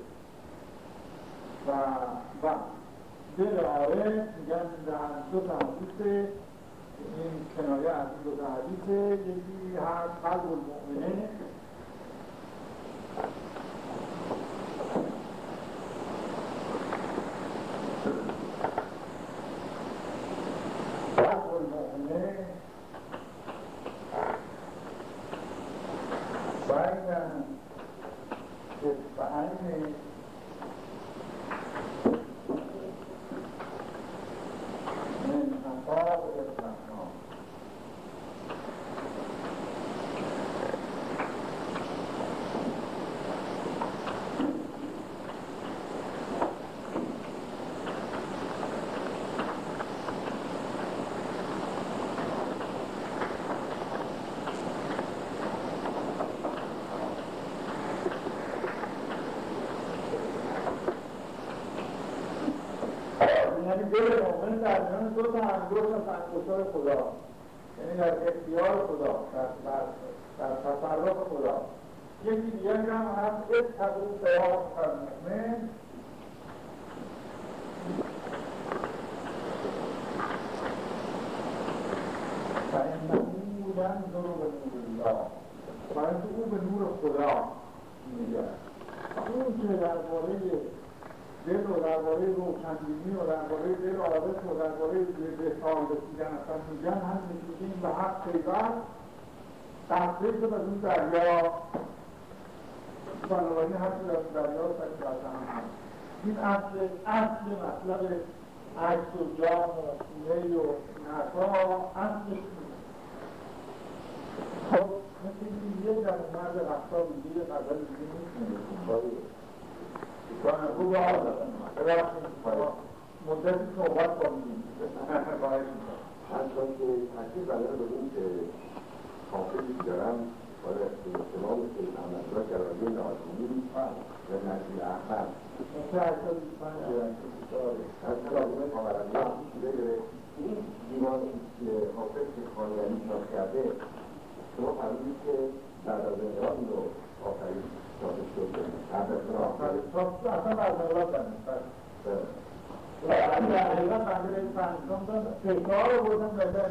Speaker 1: و و. دل آره میگن در دو تا حدیث این کنایه از دو تا حدیث یکی هست قلب المؤمنه. بین اصبعین میان دو تا انگشت از انگشتای خدا. یعنی در اختیار خدا در, در, تصرف خدا. یکی دیگه هم هست اتقو صراط المؤمن فانه ینظر به نور الله برای او به نور خدا میگه اون که درباره دل و درباره روشنبینی و درباره دل عارف و درباره بهتار رسیدن اصلا میگن هم میگیم به حق پیوست تحقیق شد از اون دریا بنابراین هر چیز از دریا سر کردن این اصل اصل مطلب عکس و جام و سینه و حرفا اصلش خب مثل این یه در مرد رفتا بگیر یه قدر دیگه آقا مدتی صحبت کنیم.
Speaker 13: همچون که تاکید برای به این که حافظی دارم برای احتمال که احمدالله کرانی نازمی و نجیب احمد. پاورندی بگیره این دیوانی که حافظ که خانیانی چاپ کرده شما فرمودید که بعد از انقلاب رو آفرید چاپش شده. بعد از آفرید
Speaker 1: اصلا بعد از انقلاب و حقیقت بنده فهمیدم تکرار رو بردم به